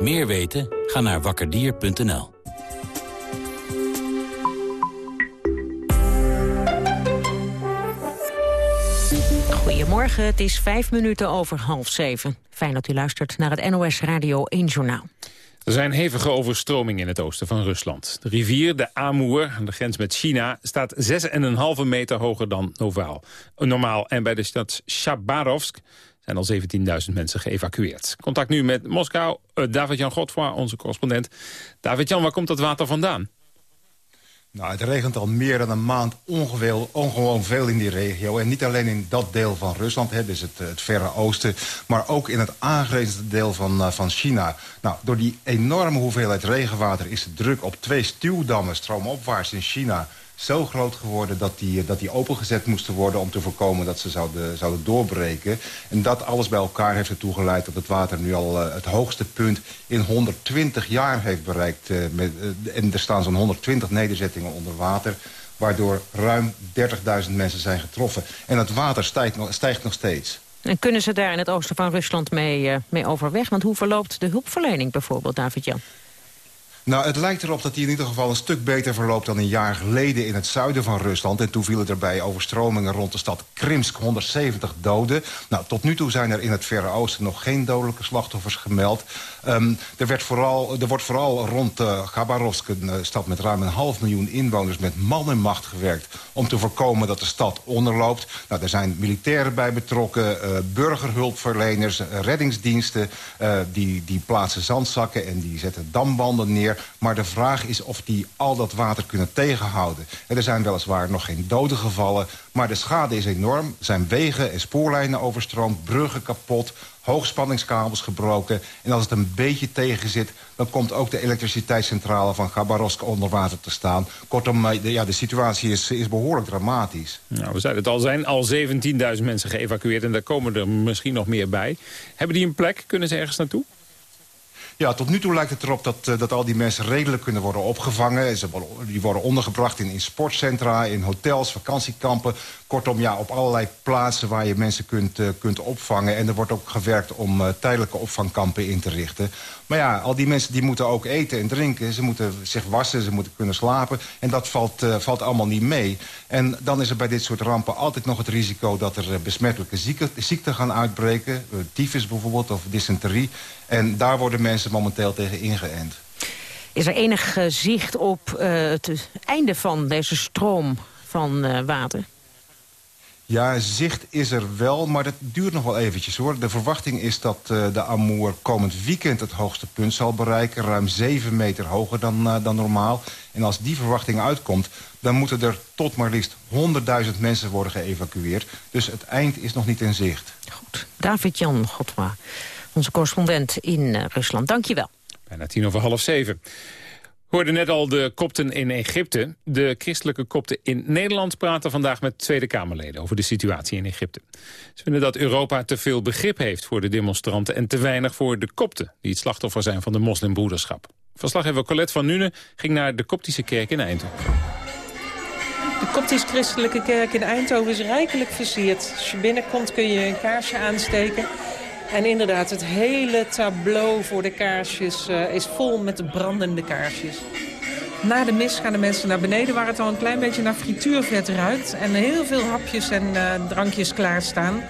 Meer weten? Ga naar wakkerdier.nl. Goedemorgen, het is vijf minuten over half zeven. Fijn dat u luistert naar het NOS Radio 1 Journaal. Er zijn hevige overstromingen in het oosten van Rusland. De rivier, de Amur, aan de grens met China, staat 6,5 meter hoger dan normaal. En bij de stad Chabarovsk zijn al 17.000 mensen geëvacueerd. Contact nu met Moskou, uh, David-Jan Godfroy, onze correspondent. David-Jan, waar komt dat water vandaan? Nou, het regent al meer dan een maand ongewoon veel in die regio. En niet alleen in dat deel van Rusland, hè, dus het, het Verre Oosten... maar ook in het aangrenzende deel van, uh, van China. Nou, door die enorme hoeveelheid regenwater... is de druk op twee stuwdammen stroomopwaarts in China zo groot geworden dat die, dat die opengezet moesten worden... om te voorkomen dat ze zouden, zouden doorbreken. En dat alles bij elkaar heeft ertoe geleid dat het water nu al uh, het hoogste punt... in 120 jaar heeft bereikt. Uh, met, uh, en er staan zo'n 120 nederzettingen onder water waardoor ruim 30.000 mensen zijn getroffen. En het water stijgt nog, stijgt nog steeds. En kunnen ze daar in het oosten van Rusland mee, mee overweg? Want hoe verloopt de hulpverlening bijvoorbeeld, David-Jan? Nou, het lijkt erop dat hij in ieder geval een stuk beter verloopt... dan een jaar geleden in het zuiden van Rusland. En toen vielen er bij overstromingen rond de stad Krimsk 170 doden. Nou, tot nu toe zijn er in het Verre Oosten nog geen dodelijke slachtoffers gemeld. Um, er, werd vooral, er wordt vooral rond uh, Khabarovsk, een uh, stad met ruim een half miljoen inwoners... met man en macht gewerkt om te voorkomen dat de stad onderloopt. Nou, er zijn militairen bij betrokken, uh, burgerhulpverleners, reddingsdiensten... die, die plaatsen zandzakken en die zetten dambanden neer... Maar de vraag is of die al dat water kunnen tegenhouden. En er zijn weliswaar nog geen doden gevallen... maar de schade is enorm. Er zijn wegen en spoorlijnen overstroomd, bruggen kapot... hoogspanningskabels gebroken. En als het een beetje tegen zit... dan komt ook de elektriciteitscentrale van Gabarovsk onder water te staan. Kortom, de, ja, de situatie is, is behoorlijk dramatisch. Nou, we zeiden het al, zijn al 17.000 mensen geëvacueerd... en daar komen er misschien nog meer bij. Hebben die een plek? Kunnen ze ergens naartoe? Ja, tot nu toe lijkt het erop dat, uh, dat al die mensen redelijk kunnen worden opgevangen. Ze worden, die worden ondergebracht in, in sportcentra, in hotels, vakantiekampen. Kortom, ja, op allerlei plaatsen waar je mensen kunt, uh, kunt opvangen. En er wordt ook gewerkt om uh, tijdelijke opvangkampen in te richten. Maar ja, al die mensen die moeten ook eten en drinken. Ze moeten zich wassen, ze moeten kunnen slapen. En dat valt, uh, valt allemaal niet mee. En dan is er bij dit soort rampen altijd nog het risico... dat er besmettelijke ziekten ziekte gaan uitbreken. tyfus bijvoorbeeld, of dysenterie. En daar worden mensen momenteel tegen ingeënt. Is er enig zicht op het einde van deze stroom van water? Ja, zicht is er wel, maar dat duurt nog wel eventjes hoor. De verwachting is dat uh, de Amoer komend weekend het hoogste punt zal bereiken. Ruim 7 meter hoger dan, uh, dan normaal. En als die verwachting uitkomt, dan moeten er tot maar liefst 100.000 mensen worden geëvacueerd. Dus het eind is nog niet in zicht. Goed. David-Jan Godma, onze correspondent in uh, Rusland. Dank je wel. Bijna tien over half zeven hoorde net al de kopten in Egypte. De christelijke kopten in Nederland praten vandaag met Tweede Kamerleden over de situatie in Egypte. Ze vinden dat Europa te veel begrip heeft voor de demonstranten en te weinig voor de kopten, die het slachtoffer zijn van de moslimbroederschap. Verslaggever Colette van Nuenen ging naar de koptische kerk in Eindhoven. De koptisch-christelijke kerk in Eindhoven is rijkelijk versierd. Als je binnenkomt kun je een kaarsje aansteken. En inderdaad, het hele tableau voor de kaarsjes uh, is vol met de brandende kaarsjes. Na de mis gaan de mensen naar beneden waar het al een klein beetje naar frituurvet ruikt. En heel veel hapjes en uh, drankjes klaarstaan.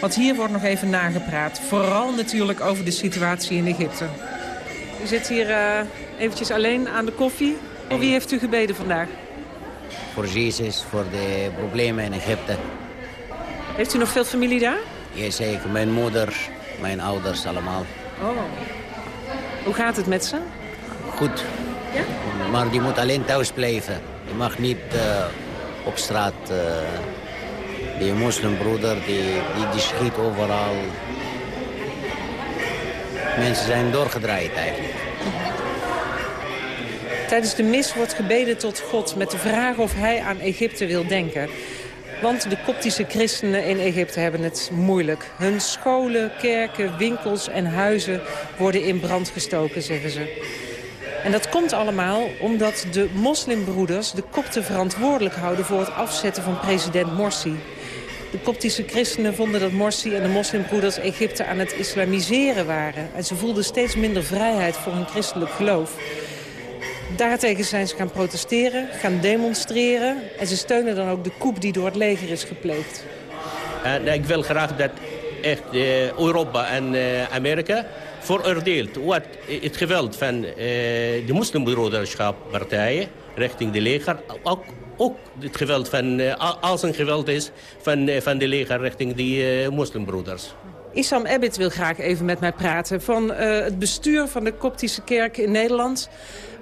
Want hier wordt nog even nagepraat. Vooral natuurlijk over de situatie in Egypte. U zit hier uh, eventjes alleen aan de koffie. Voor wie heeft u gebeden vandaag? Voor Jezus, voor de problemen in Egypte. Heeft u nog veel familie daar? Jazeker, mijn moeder, mijn ouders allemaal. Oh. Hoe gaat het met ze? Goed. Ja? Maar die moet alleen thuis blijven. Je mag niet uh, op straat... Uh, die moslimbroeder, die, die, die schiet overal. Mensen zijn doorgedraaid eigenlijk. Tijdens de mis wordt gebeden tot God met de vraag of hij aan Egypte wil denken. Want de koptische christenen in Egypte hebben het moeilijk. Hun scholen, kerken, winkels en huizen worden in brand gestoken, zeggen ze. En dat komt allemaal omdat de moslimbroeders de kopten verantwoordelijk houden... voor het afzetten van president Morsi. De koptische christenen vonden dat Morsi en de moslimbroeders Egypte aan het islamiseren waren. En ze voelden steeds minder vrijheid voor hun christelijk geloof. Daartegen zijn ze gaan protesteren, gaan demonstreren. En ze steunen dan ook de coup die door het leger is gepleegd. En ik wil graag dat echt uh, Europa en uh, Amerika veroordeelt wat het geweld van de moslimbroederschappartijen richting de leger... ook, ook het geweld van, als een geweld is van, van de leger richting die moslimbroeders. Issam Ebbit wil graag even met mij praten van eh, het bestuur van de Koptische kerk in Nederland.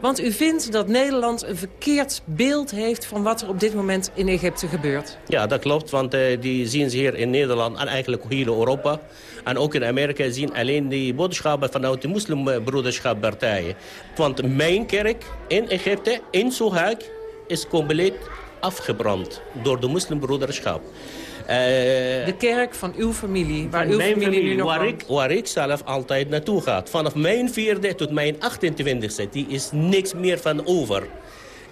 Want u vindt dat Nederland een verkeerd beeld heeft van wat er op dit moment in Egypte gebeurt. Ja, dat klopt, want uh, die zien ze hier in Nederland en eigenlijk heel Europa. En ook in Amerika zien alleen die boodschappen vanuit de moslimbroederschappartijen. Want mijn kerk in Egypte, in Sohag, is compleet afgebrand door de moslimbroederschap. Uh, de kerk van uw familie, waar uw familie, familie nu nog waar woont. ik, waar ik zelf altijd naartoe ga. Vanaf mijn vierde tot mijn 28e, die is niks meer van over.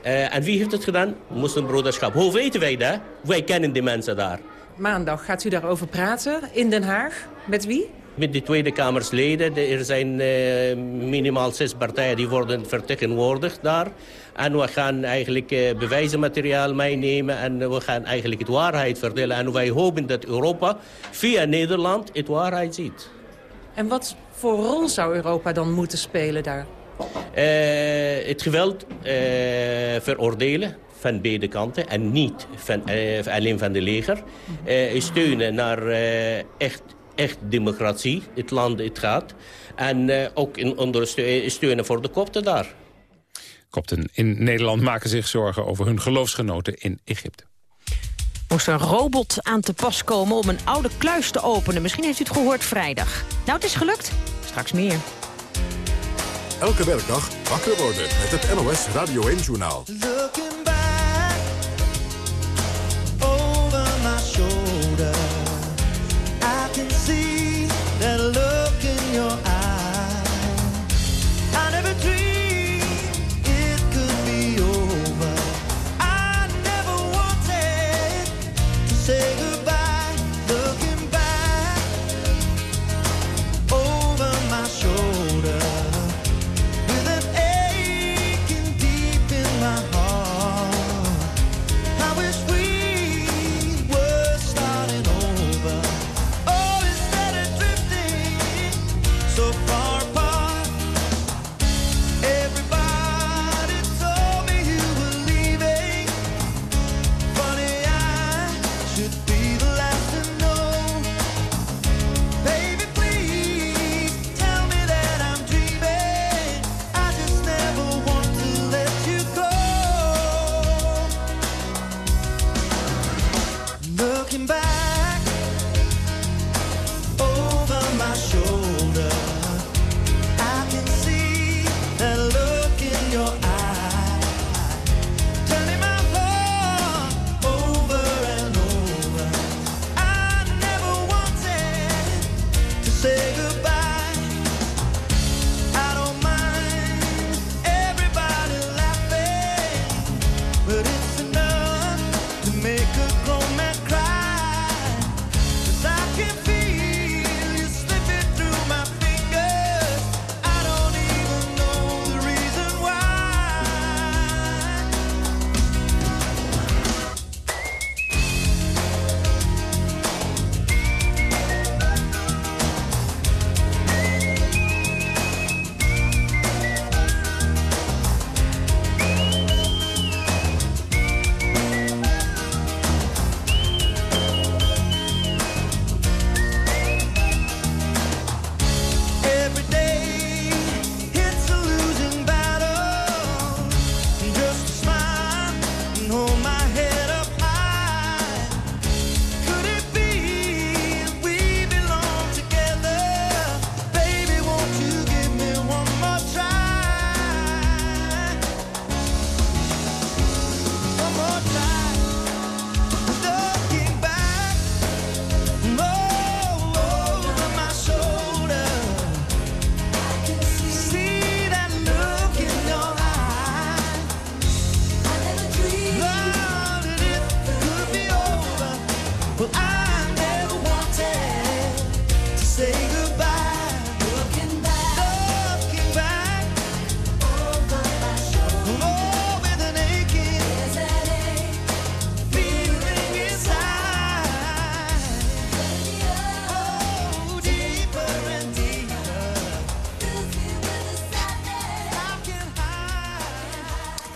Uh, en wie heeft het gedaan? Moslimbroederschap. Hoe weten wij dat? Wij kennen die mensen daar. Maandag gaat u daarover praten in Den Haag. Met wie? Met de Tweede Kamersleden. Er zijn uh, minimaal zes partijen die worden vertegenwoordigd daar. En we gaan eigenlijk uh, bewijzenmateriaal meenemen en we gaan eigenlijk het waarheid vertellen. En wij hopen dat Europa via Nederland het waarheid ziet. En wat voor rol zou Europa dan moeten spelen daar? Uh, het geweld veroordelen van beide kanten en niet van, alleen van de leger. steunen naar echt echt democratie, het land het gaat. En uh, ook in ondersteunen voor de kopten daar. Kopten in Nederland maken zich zorgen over hun geloofsgenoten in Egypte. Moest een robot aan te pas komen om een oude kluis te openen. Misschien heeft u het gehoord vrijdag. Nou, het is gelukt. Straks meer. Elke werkdag wakker worden met het NOS Radio 1-journaal.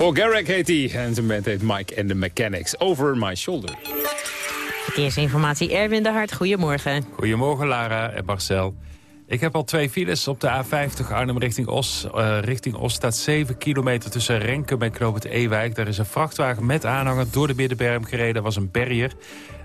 Paul Garrick heet hij en zijn band heet Mike and the Mechanics. Over my shoulder. Verkeersinformatie Erwin de Hart, goedemorgen. Goedemorgen Lara en Marcel. Ik heb al twee files op de A50 Arnhem richting Os. Eh, richting Os staat 7 kilometer tussen Renkum en Knoop het Ewijk. Daar is een vrachtwagen met aanhanger door de Middenberm gereden. Dat was een barrier.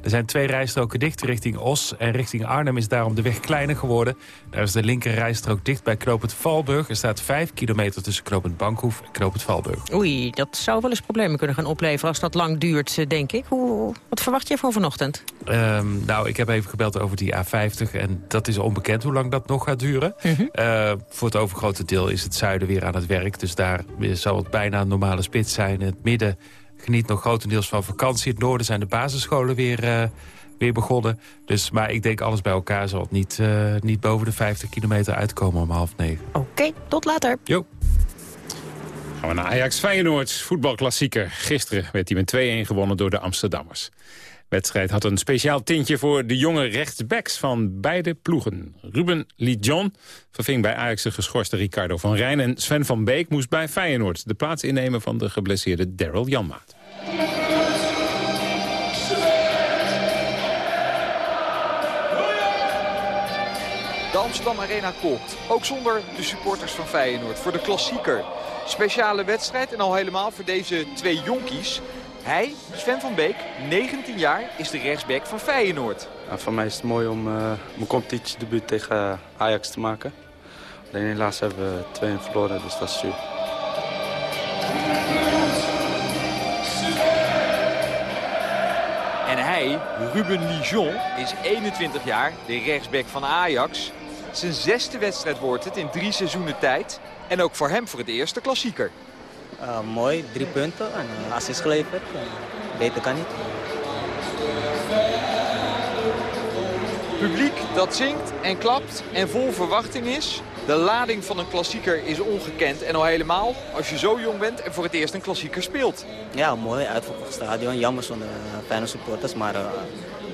Er zijn twee rijstroken dicht richting Os. En richting Arnhem is daarom de weg kleiner geworden. Daar is de linker rijstrook dicht bij Knoop het Valburg. Er staat 5 kilometer tussen Knoop het Bankhoef en Knoop het Valburg. Oei, dat zou wel eens problemen kunnen gaan opleveren als dat lang duurt, eh, denk ik. Hoe, wat verwacht je van vanochtend? Ehm, nou, ik heb even gebeld over die A50 en dat is onbekend hoe lang dat nog gaat duren. Eh, voor het overgrote deel is het zuiden weer aan het werk. Dus daar zal het bijna een normale spits zijn. In het midden geniet nog grotendeels van vakantie. In het noorden zijn de basisscholen weer, eh, weer begonnen. Dus, maar ik denk alles bij elkaar zal het niet, eh, niet boven de 50 kilometer uitkomen om half negen. Oké, tot later. Jo. Gaan we naar Ajax Feyenoord, voetbalklassieker. Gisteren werd hij met 2-1 gewonnen door de Amsterdammers. Wedstrijd had een speciaal tintje voor de jonge rechtsbacks van beide ploegen. Ruben Lidjon verving bij Ajax de geschorste Ricardo van Rijn... en Sven van Beek moest bij Feyenoord de plaats innemen van de geblesseerde Daryl Janmaat. De Amsterdam Arena komt. Ook zonder de supporters van Feyenoord. Voor de klassieker. Speciale wedstrijd en al helemaal voor deze twee jonkies. Hij, Sven van Beek, 19 jaar, is de rechtsback van Feyenoord. Ja, voor mij is het mooi om eh, mijn competitiedebuut tegen Ajax te maken. Alleen helaas hebben we 2 verloren, dus dat is zuur. En hij, Ruben Lijon, is 21 jaar, de rechtsback van Ajax. Zijn zesde wedstrijd wordt het in drie seizoenen tijd. En ook voor hem voor het eerst de klassieker. Uh, mooi, drie punten en uh, assist geleverd. Uh, beter kan niet. Publiek dat zingt en klapt en vol verwachting is. De lading van een klassieker is ongekend. En al helemaal als je zo jong bent en voor het eerst een klassieker speelt. Ja, mooi. Uitverkocht stadion. Jammer zonder fijne supporters, maar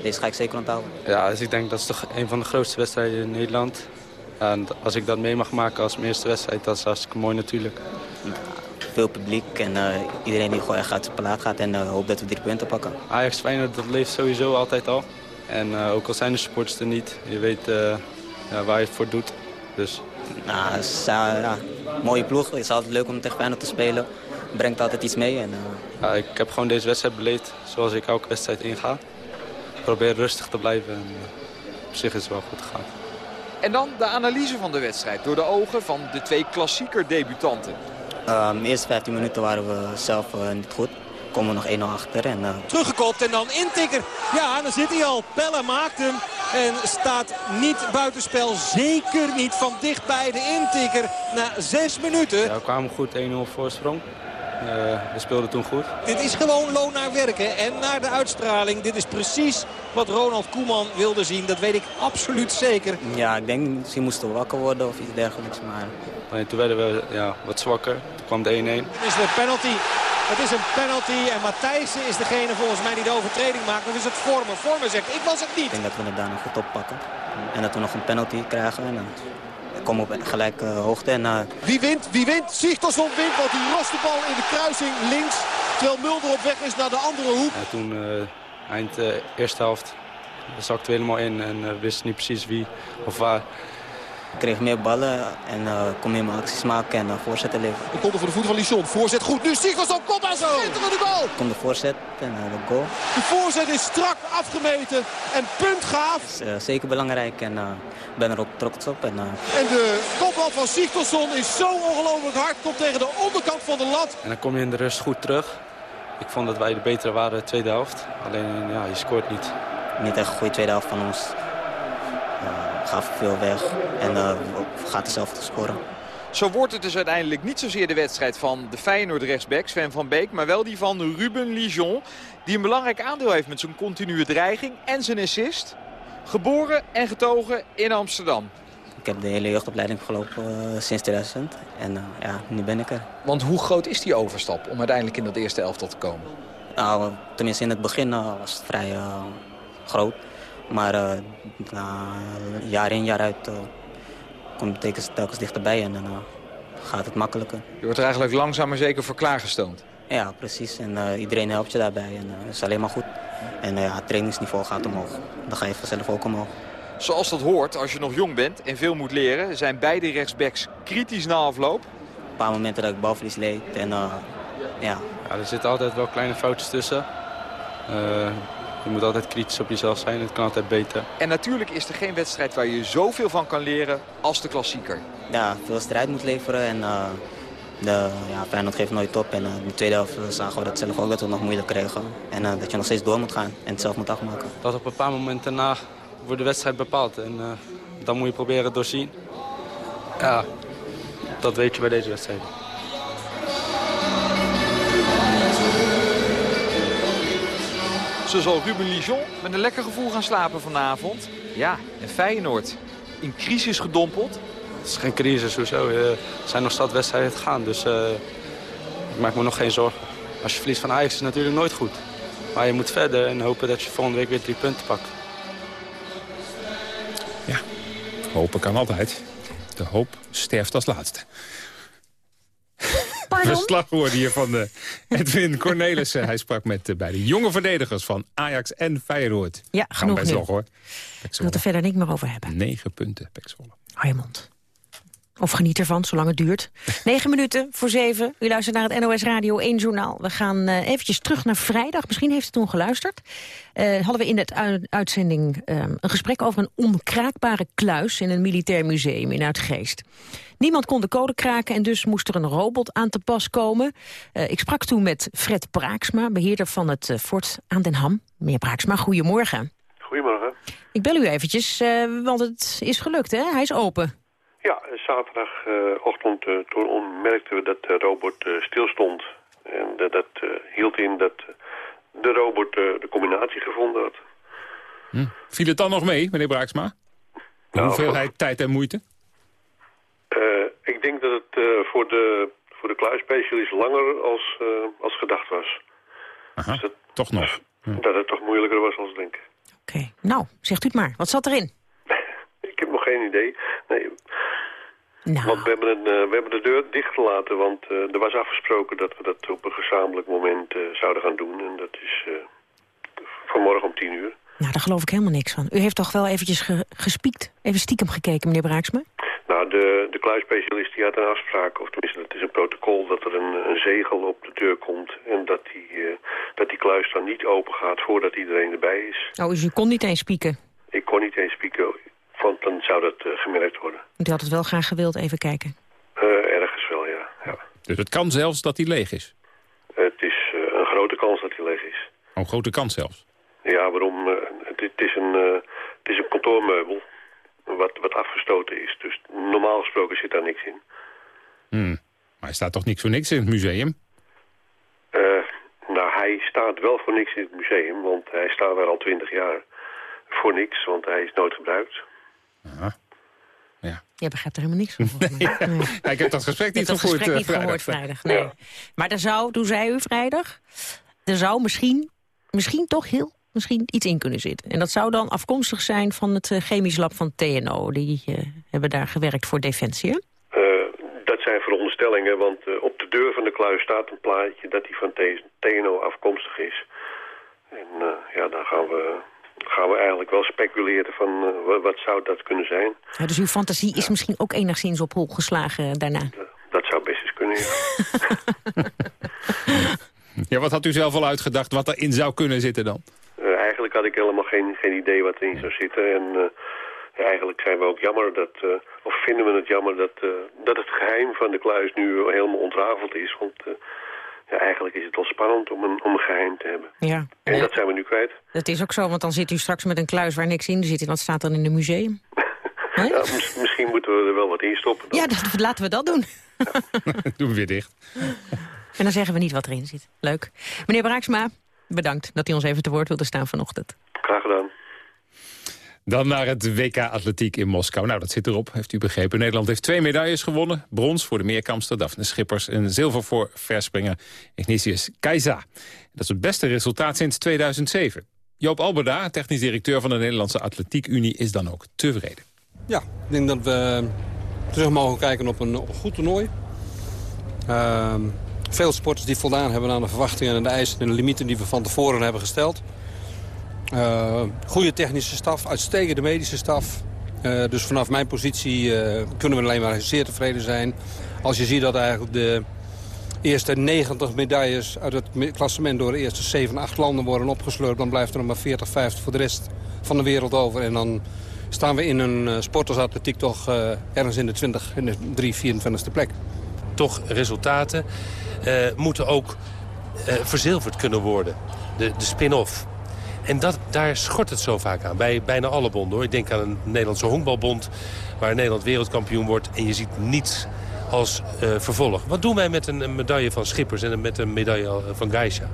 deze ga ik zeker onthouden. Ja, dus ik denk dat is toch een van de grootste wedstrijden in Nederland. En als ik dat mee mag maken als mijn eerste wedstrijd, dat is hartstikke mooi natuurlijk. Veel publiek en uh, iedereen die gewoon echt uit zijn plaat gaat en uh, hoopt dat we drie punten pakken. Ajax Feyenoord, dat leeft sowieso altijd al. En uh, ook al zijn de supporters er niet, je weet ja, waar je het voor doet. Dus. Nou, is, ja, mooie ploeg. Het is altijd leuk om tegen Feyenoord te spelen. Brengt altijd iets mee. En, ja, ik heb gewoon deze wedstrijd beleefd zoals ik elke wedstrijd inga. Ik probeer rustig te blijven en op zich is het wel goed gegaan. En dan de analyse van de wedstrijd door de ogen van de twee klassieker debutanten. Uh, de eerste 15 minuten waren we zelf uh, niet goed. Komen we nog 1-0 achter. En, uh... Teruggekopt en dan intikker. Ja, dan zit hij al. Pelle maakt hem en staat niet buitenspel. Zeker niet van dichtbij de intikker na 6 minuten. Ja, we kwamen goed 1-0 voorsprong. Uh, we speelden toen goed. Dit is gewoon loon naar werken en naar de uitstraling. Dit is precies wat Ronald Koeman wilde zien. Dat weet ik absoluut zeker. Ja, ik denk misschien moesten we wakker worden of iets dergelijks. Maar... Toen werden we ja, wat zwakker. Toen kwam de 1-1. Is het een penalty? Het is een penalty en Matthijssen is degene volgens mij die de overtreding maakt. Dat is het Vormer. Vormer zegt, ik was het niet. Ik denk dat we het daar nog goed oppakken. En dat we nog een penalty krijgen. En dan kom op gelijke hoogte. En, uh... Wie wint? Wie wint? Sigtorsson wint, want die rost de bal in de kruising links. Terwijl Mulder op weg is naar de andere hoek. Ja, toen uh, eind uh, eerste helft zakte we helemaal in en uh, wist niet precies wie of waar. Ik kreeg meer ballen en uh, kon meer mijn acties maken en uh, voorzetten leveren. De komt er voor de voet van Lisson. Voorzet goed. Nu Sigtorsson, kom maar zo. Schitterende goal. Komt de voorzet en uh, de goal. De voorzet is strak afgemeten en puntgaaf. Is zeker belangrijk en ik ben er ook trots op. En, en de kopbal van Sigtorsson is zo ongelooflijk hard. Komt tegen de onderkant van de lat. En dan kom je in de rust goed terug. Ik vond dat wij de betere waren de tweede helft. Alleen ja, je scoort niet. Niet echt een goede tweede helft van ons. Gaf veel weg en uh, gaat er zelf te scoren. Zo wordt het dus uiteindelijk niet zozeer de wedstrijd van de Feyenoord rechtsback Sven van Beek... maar wel die van Ruben Lijon, die een belangrijk aandeel heeft met zijn continue dreiging en zijn assist. Geboren en getogen in Amsterdam. Ik heb de hele jeugdopleiding gelopen uh, sinds 2000 en ja, nu ben ik er. Want hoe groot is die overstap om uiteindelijk in dat eerste elftal te komen? Nou, tenminste in het begin was het vrij groot. Maar uh, na jaar in jaar uit uh, komt het telkens dichterbij en dan uh, gaat het makkelijker. Je wordt er eigenlijk langzaam maar zeker voor klaargestoomd? Ja, precies. En eh, iedereen helpt je daarbij. En uh, is alleen maar goed. En uh, ja, het trainingsniveau gaat omhoog. Dan ga je vanzelf ook omhoog. Zoals dat hoort als je nog jong bent en veel moet leren... zijn beide rechtsbacks kritisch na afloop. Een paar momenten dat ik balverlies leed. En ja. ja. Er zitten altijd wel kleine foutjes tussen. Je moet altijd kritisch op jezelf zijn. Het kan altijd beter. En natuurlijk is er geen wedstrijd waar je zoveel van kan leren als de klassieker. Ja, veel strijd moet leveren. En de, ja, Feyenoord geeft nooit op. En uh, in de tweede helft zagen we dat zelf ook dat we nog moeilijk kregen. En uh, dat je nog steeds door moet gaan en het zelf moet afmaken. Dat op een paar momenten na wordt de wedstrijd bepaald. En uh, dan moet je proberen doorzien. Ja, dat weet je bij deze wedstrijd. Zo zal Ruben Lijon met een lekker gevoel gaan slapen vanavond. Ja, en Feyenoord in crisis gedompeld. Het is geen crisis, hoezo. Er zijn nog stad wedstrijden te gaan, dus uh, ik maak me nog geen zorgen. Als je verliest van Ajax is het natuurlijk nooit goed. Maar je moet verder en hopen dat je volgende week weer drie punten pakt. Ja, hopen kan altijd. De hoop sterft als laatste. Verslag hoorde hier van de Edwin Cornelissen. Hij sprak met de beide jonge verdedigers van Ajax en Feyenoord. Ja, Kan genoeg best nu. nog hoor. Ik wil er verder niet meer over hebben. Negen punten, Pek Zwolle. Of geniet ervan, zolang het duurt. Negen minuten voor zeven. U luistert naar het NOS Radio 1 Journaal. We gaan uh, eventjes terug naar vrijdag. Misschien heeft u toen geluisterd. Uh, hadden we in de uit uitzending uh, een gesprek over een onkraakbare kluis... in een militair museum in Uitgeest. Niemand kon de code kraken en dus moest er een robot aan te pas komen. Uh, ik sprak toen met Fred Braaksma, beheerder van het uh, fort aan Den Ham. Meneer Braaksma, goedemorgen. Goedemorgen. Ik bel u eventjes, uh, want het is gelukt, hè? Hij is open. Ja, zaterdagochtend uh, toen merkten we dat de robot uh, stilstond. En dat, dat uh, hield in dat de robot de combinatie gevonden had. Hm. Viel het dan nog mee, meneer Braaksma? De nou, hoeveelheid tijd en moeite? ik denk dat het voor de, voor de kluisspecialist langer als, als gedacht was. Aha, dus dat, toch nog. Hm. Dat het toch moeilijker was als denken. Oké, okay. nou, zegt u het maar. Wat zat erin? ik heb nog geen idee. Nee, nou. Want we hebben, een, uh, we hebben de deur dichtgelaten, want uh, er was afgesproken dat we dat op een gezamenlijk moment uh, zouden gaan doen. En dat is vanmorgen om tien uur. Nou, daar geloof ik helemaal niks van. U heeft toch wel eventjes ge gespiekt, even stiekem gekeken, meneer Braaksma? Nou, de, de kluisspecialist die had een afspraak, of tenminste dat is een protocol, dat er een, een zegel op de deur komt. En dat die, dat die kluis dan niet open gaat voordat iedereen erbij is. Oh, dus u kon niet eens spieken? Ik kon niet eens spieken, want dan zou dat uh, gemerkt worden. U had het wel graag gewild, even kijken. Uh, ergens wel, ja. ja. Dus het kan zelfs dat hij leeg is? het is uh, een grote kans dat hij leeg is. Oh, een grote kans zelfs? Ja, waarom? Het, het, is een, het is een kantoormeubel wat, wat afgestoten is. Dus normaal gesproken zit daar niks in. Hmm. Maar hij staat toch niks voor niks in het museum? nou, hij staat wel voor niks in het museum, want hij staat daar al twintig jaar voor niks, want hij is nooit gebruikt. Aha. Ja. Je begrijpt er helemaal niks van. Nee, ja, ik heb dat gesprek niet dat gehoord, gesprek niet vrijdag. gehoord vrijdag. Nee. Ja. Maar er zou, toen zei u vrijdag, er zou misschien, misschien toch heel, misschien iets in kunnen zitten. En dat zou dan afkomstig zijn van het uh, chemisch lab van TNO. Die uh, hebben daar gewerkt voor Defensie, hè? Uh, dat zijn veronderstellingen, want op de deur van de kluis staat een plaatje dat die van TNO afkomstig is. En ja, dan gaan we gaan we eigenlijk wel speculeren van uh, wat zou dat kunnen zijn. Ja, dus uw fantasie is misschien ook enigszins op hol geslagen daarna? Dat, dat zou best eens kunnen, ja. ja. Wat had u zelf al uitgedacht wat erin zou kunnen zitten dan? Uh, eigenlijk had ik helemaal geen, geen idee wat erin zou zitten. En uh, ja, eigenlijk zijn we ook jammer dat, of vinden we het jammer dat, dat het geheim van de kluis nu helemaal ontrafeld is. Want ja, eigenlijk is het wel spannend om een, om een geheim te hebben. Ja. En dat zijn we nu kwijt. Dat is ook zo, want dan zit u straks met een kluis waar niks in zit. En wat staat dan in een museum? ja, misschien moeten we er wel wat in stoppen. Dan. Ja, dat, laten we dat doen. doen we weer dicht. En dan zeggen we niet wat erin zit. Leuk. Meneer Braaksma, bedankt dat u ons even te woord wilde staan vanochtend. Graag gedaan. Dan naar het WK Atletiek in Moskou. Nou, dat zit erop, heeft u begrepen. Nederland heeft twee medailles gewonnen. Brons voor de meerkampster Daphne Schippers... en zilver voor verspringer Ignatius Keiza. Dat is het beste resultaat sinds 2007. Joop Alberda, technisch directeur van de Nederlandse Atletiek Unie... is dan ook tevreden. Ja, ik denk dat we terug mogen kijken op een, goed toernooi. Uh, Veel sporters die voldaan hebben aan de verwachtingen en de eisen en de limieten die we van tevoren hebben gesteld. Uh, goede technische staf, uitstekende medische staf. Uh, dus vanaf mijn positie uh, kunnen we alleen maar zeer tevreden zijn. Als je ziet dat eigenlijk de eerste 90 medailles uit het klassement door de eerste 7, 8 landen worden opgesleurd... dan blijft er nog maar 40, 50 voor de rest van de wereld over. En dan staan we in een uh, sportersatletiek toch uh, ergens in de 20, in de 3, 24ste plek. Toch resultaten moeten ook verzilverd kunnen worden. De, de spin-off. En dat, daar schort het zo vaak aan, bij bijna alle bonden. Hoor. Ik denk aan een Nederlandse honkbalbond... waar Nederland wereldkampioen wordt en je ziet niets als uh, vervolg. Wat doen wij met een, medaille van Schippers en met een medaille van Geisha?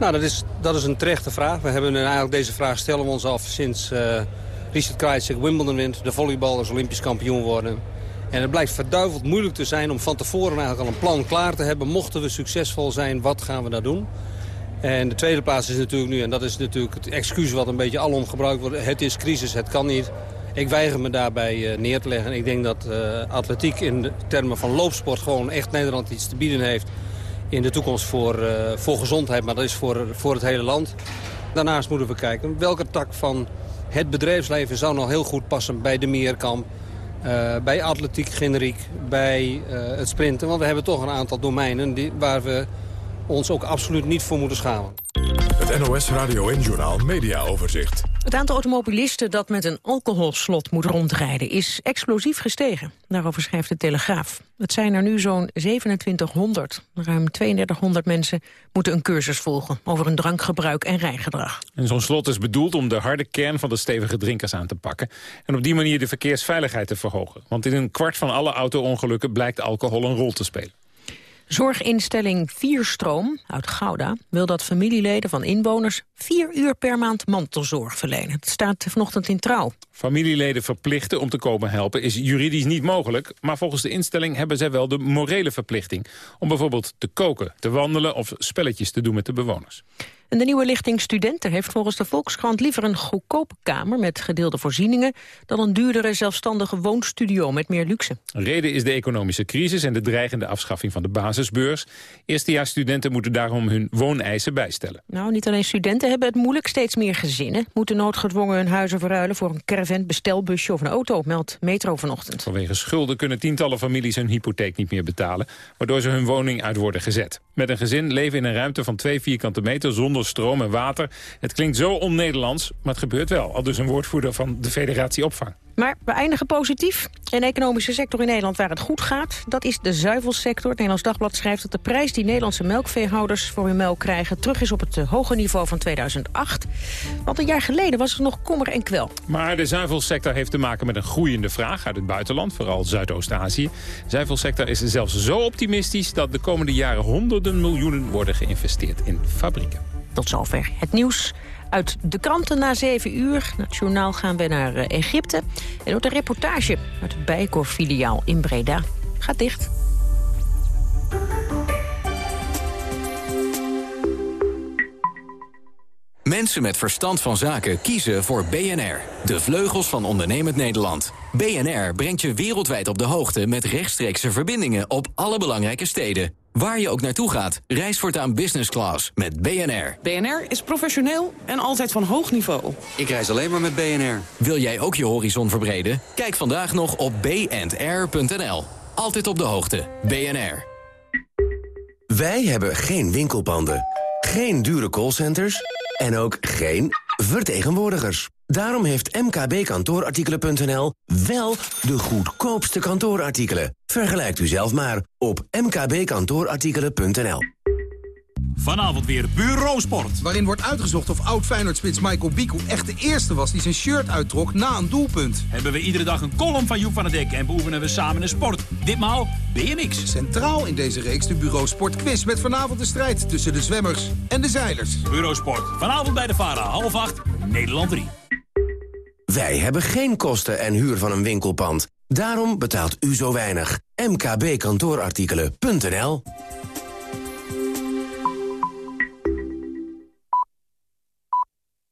Nou, dat is, dat is een terechte vraag. We hebben eigenlijk deze vraag stellen we ons af sinds uh, Richard Krajicek Wimbledon wint. De volleyballers Olympisch kampioen worden. En het blijkt verduiveld moeilijk te zijn om van tevoren eigenlijk al een plan klaar te hebben. Mochten we succesvol zijn, wat gaan we daar doen? En de tweede plaats is natuurlijk nu, en dat is natuurlijk het excuus wat een beetje alom gebruikt wordt. Het is crisis, het kan niet. Ik weiger me daarbij uh, neer te leggen. Ik denk dat uh, atletiek in termen van loopsport gewoon echt Nederland iets te bieden heeft. In de toekomst voor, uh, voor gezondheid, maar dat is voor, voor het hele land. Daarnaast moeten we kijken welke tak van het bedrijfsleven zou nog heel goed passen bij de meerkamp. bij atletiek generiek, bij het sprinten. Want we hebben toch een aantal domeinen die, waar we ons ook absoluut niet voor moeten schamen. Het NOS Radio en Journal Media Overzicht. Het aantal automobilisten dat met een alcoholslot moet rondrijden is explosief gestegen. Daarover schrijft de Telegraaf. Het zijn er nu zo'n 2700. Ruim 3200 mensen moeten een cursus volgen over hun drankgebruik en rijgedrag. En zo'n slot is bedoeld om de harde kern van de stevige drinkers aan te pakken. En op die manier de verkeersveiligheid te verhogen. Want in een kwart van alle auto-ongelukken blijkt alcohol een rol te spelen. Zorginstelling Vierstroom uit Gouda wil dat familieleden van inwoners vier uur per maand mantelzorg verlenen. Het staat vanochtend in trouw. Familieleden verplichten om te komen helpen is juridisch niet mogelijk, maar volgens de instelling hebben zij wel de morele verplichting om bijvoorbeeld te koken, te wandelen of spelletjes te doen met de bewoners. En de nieuwe lichting studenten heeft volgens de Volkskrant liever een goedkope kamer met gedeelde voorzieningen dan een duurdere zelfstandige woonstudio met meer luxe. Reden is de economische crisis en de dreigende afschaffing van de basisbeurs. Eerstejaarsstudenten moeten daarom hun wooneisen bijstellen. Nou, niet alleen studenten hebben het moeilijk. Steeds meer gezinnen moeten noodgedwongen hun huizen verruilen voor een caravan, bestelbusje of een auto, meldt Metro vanochtend. Vanwege schulden kunnen tientallen families hun hypotheek niet meer betalen, waardoor ze hun woning uit worden gezet. Met een gezin leven in een ruimte van twee vierkante meter zonder stroom en water. Het klinkt zo on-Nederlands, maar het gebeurt wel. Al dus een woordvoerder van de federatie Opvang. Maar we eindigen positief. Een economische sector in Nederland waar het goed gaat, dat is de zuivelsector. Het Nederlands Dagblad schrijft dat de prijs die Nederlandse melkveehouders voor hun melk krijgen... terug is op het hoge niveau van 2008. Want een jaar geleden was er nog kommer en kwel. Maar de zuivelsector heeft te maken met een groeiende vraag uit het buitenland, vooral Zuidoost-Azië. De zuivelsector is zelfs zo optimistisch dat de komende jaren honderden miljoenen worden geïnvesteerd in fabrieken. Tot zover het nieuws uit de kranten na 7 uur. Na het journaal gaan we naar uh, Egypte. En ook een reportage uit het Bijkor-filiaal in Breda. Gaat dicht. Mensen met verstand van zaken kiezen voor BNR. De vleugels van ondernemend Nederland. BNR brengt je wereldwijd op de hoogte met rechtstreekse verbindingen op alle belangrijke steden. Waar je ook naartoe gaat, reis voortaan business class met BNR. BNR is professioneel en altijd van hoog niveau. Ik reis alleen maar met BNR. Wil jij ook je horizon verbreden? Kijk vandaag nog op bnr.nl. Altijd op de hoogte. BNR. Wij hebben geen winkelpanden, geen dure callcenters en ook geen vertegenwoordigers. Daarom heeft mkbkantoorartikelen.nl wel de goedkoopste kantoorartikelen. Vergelijkt u zelf maar op mkbkantoorartikelen.nl. Vanavond weer Bureausport. Waarin wordt uitgezocht of oud Feyenoordspits Michael Biku echt de eerste was die zijn shirt uittrok na een doelpunt. Hebben we iedere dag een column van Joep van het Dek en beoefenen we samen een sport. Ditmaal BMX. Centraal in deze reeks de Bureausport quiz met vanavond de strijd tussen de zwemmers en de zeilers. Bureausport. Vanavond bij de VARA, half acht, Nederland 3. Wij hebben geen kosten en huur van een winkelpand. Daarom betaalt u zo weinig. mkbkantoorartikelen.nl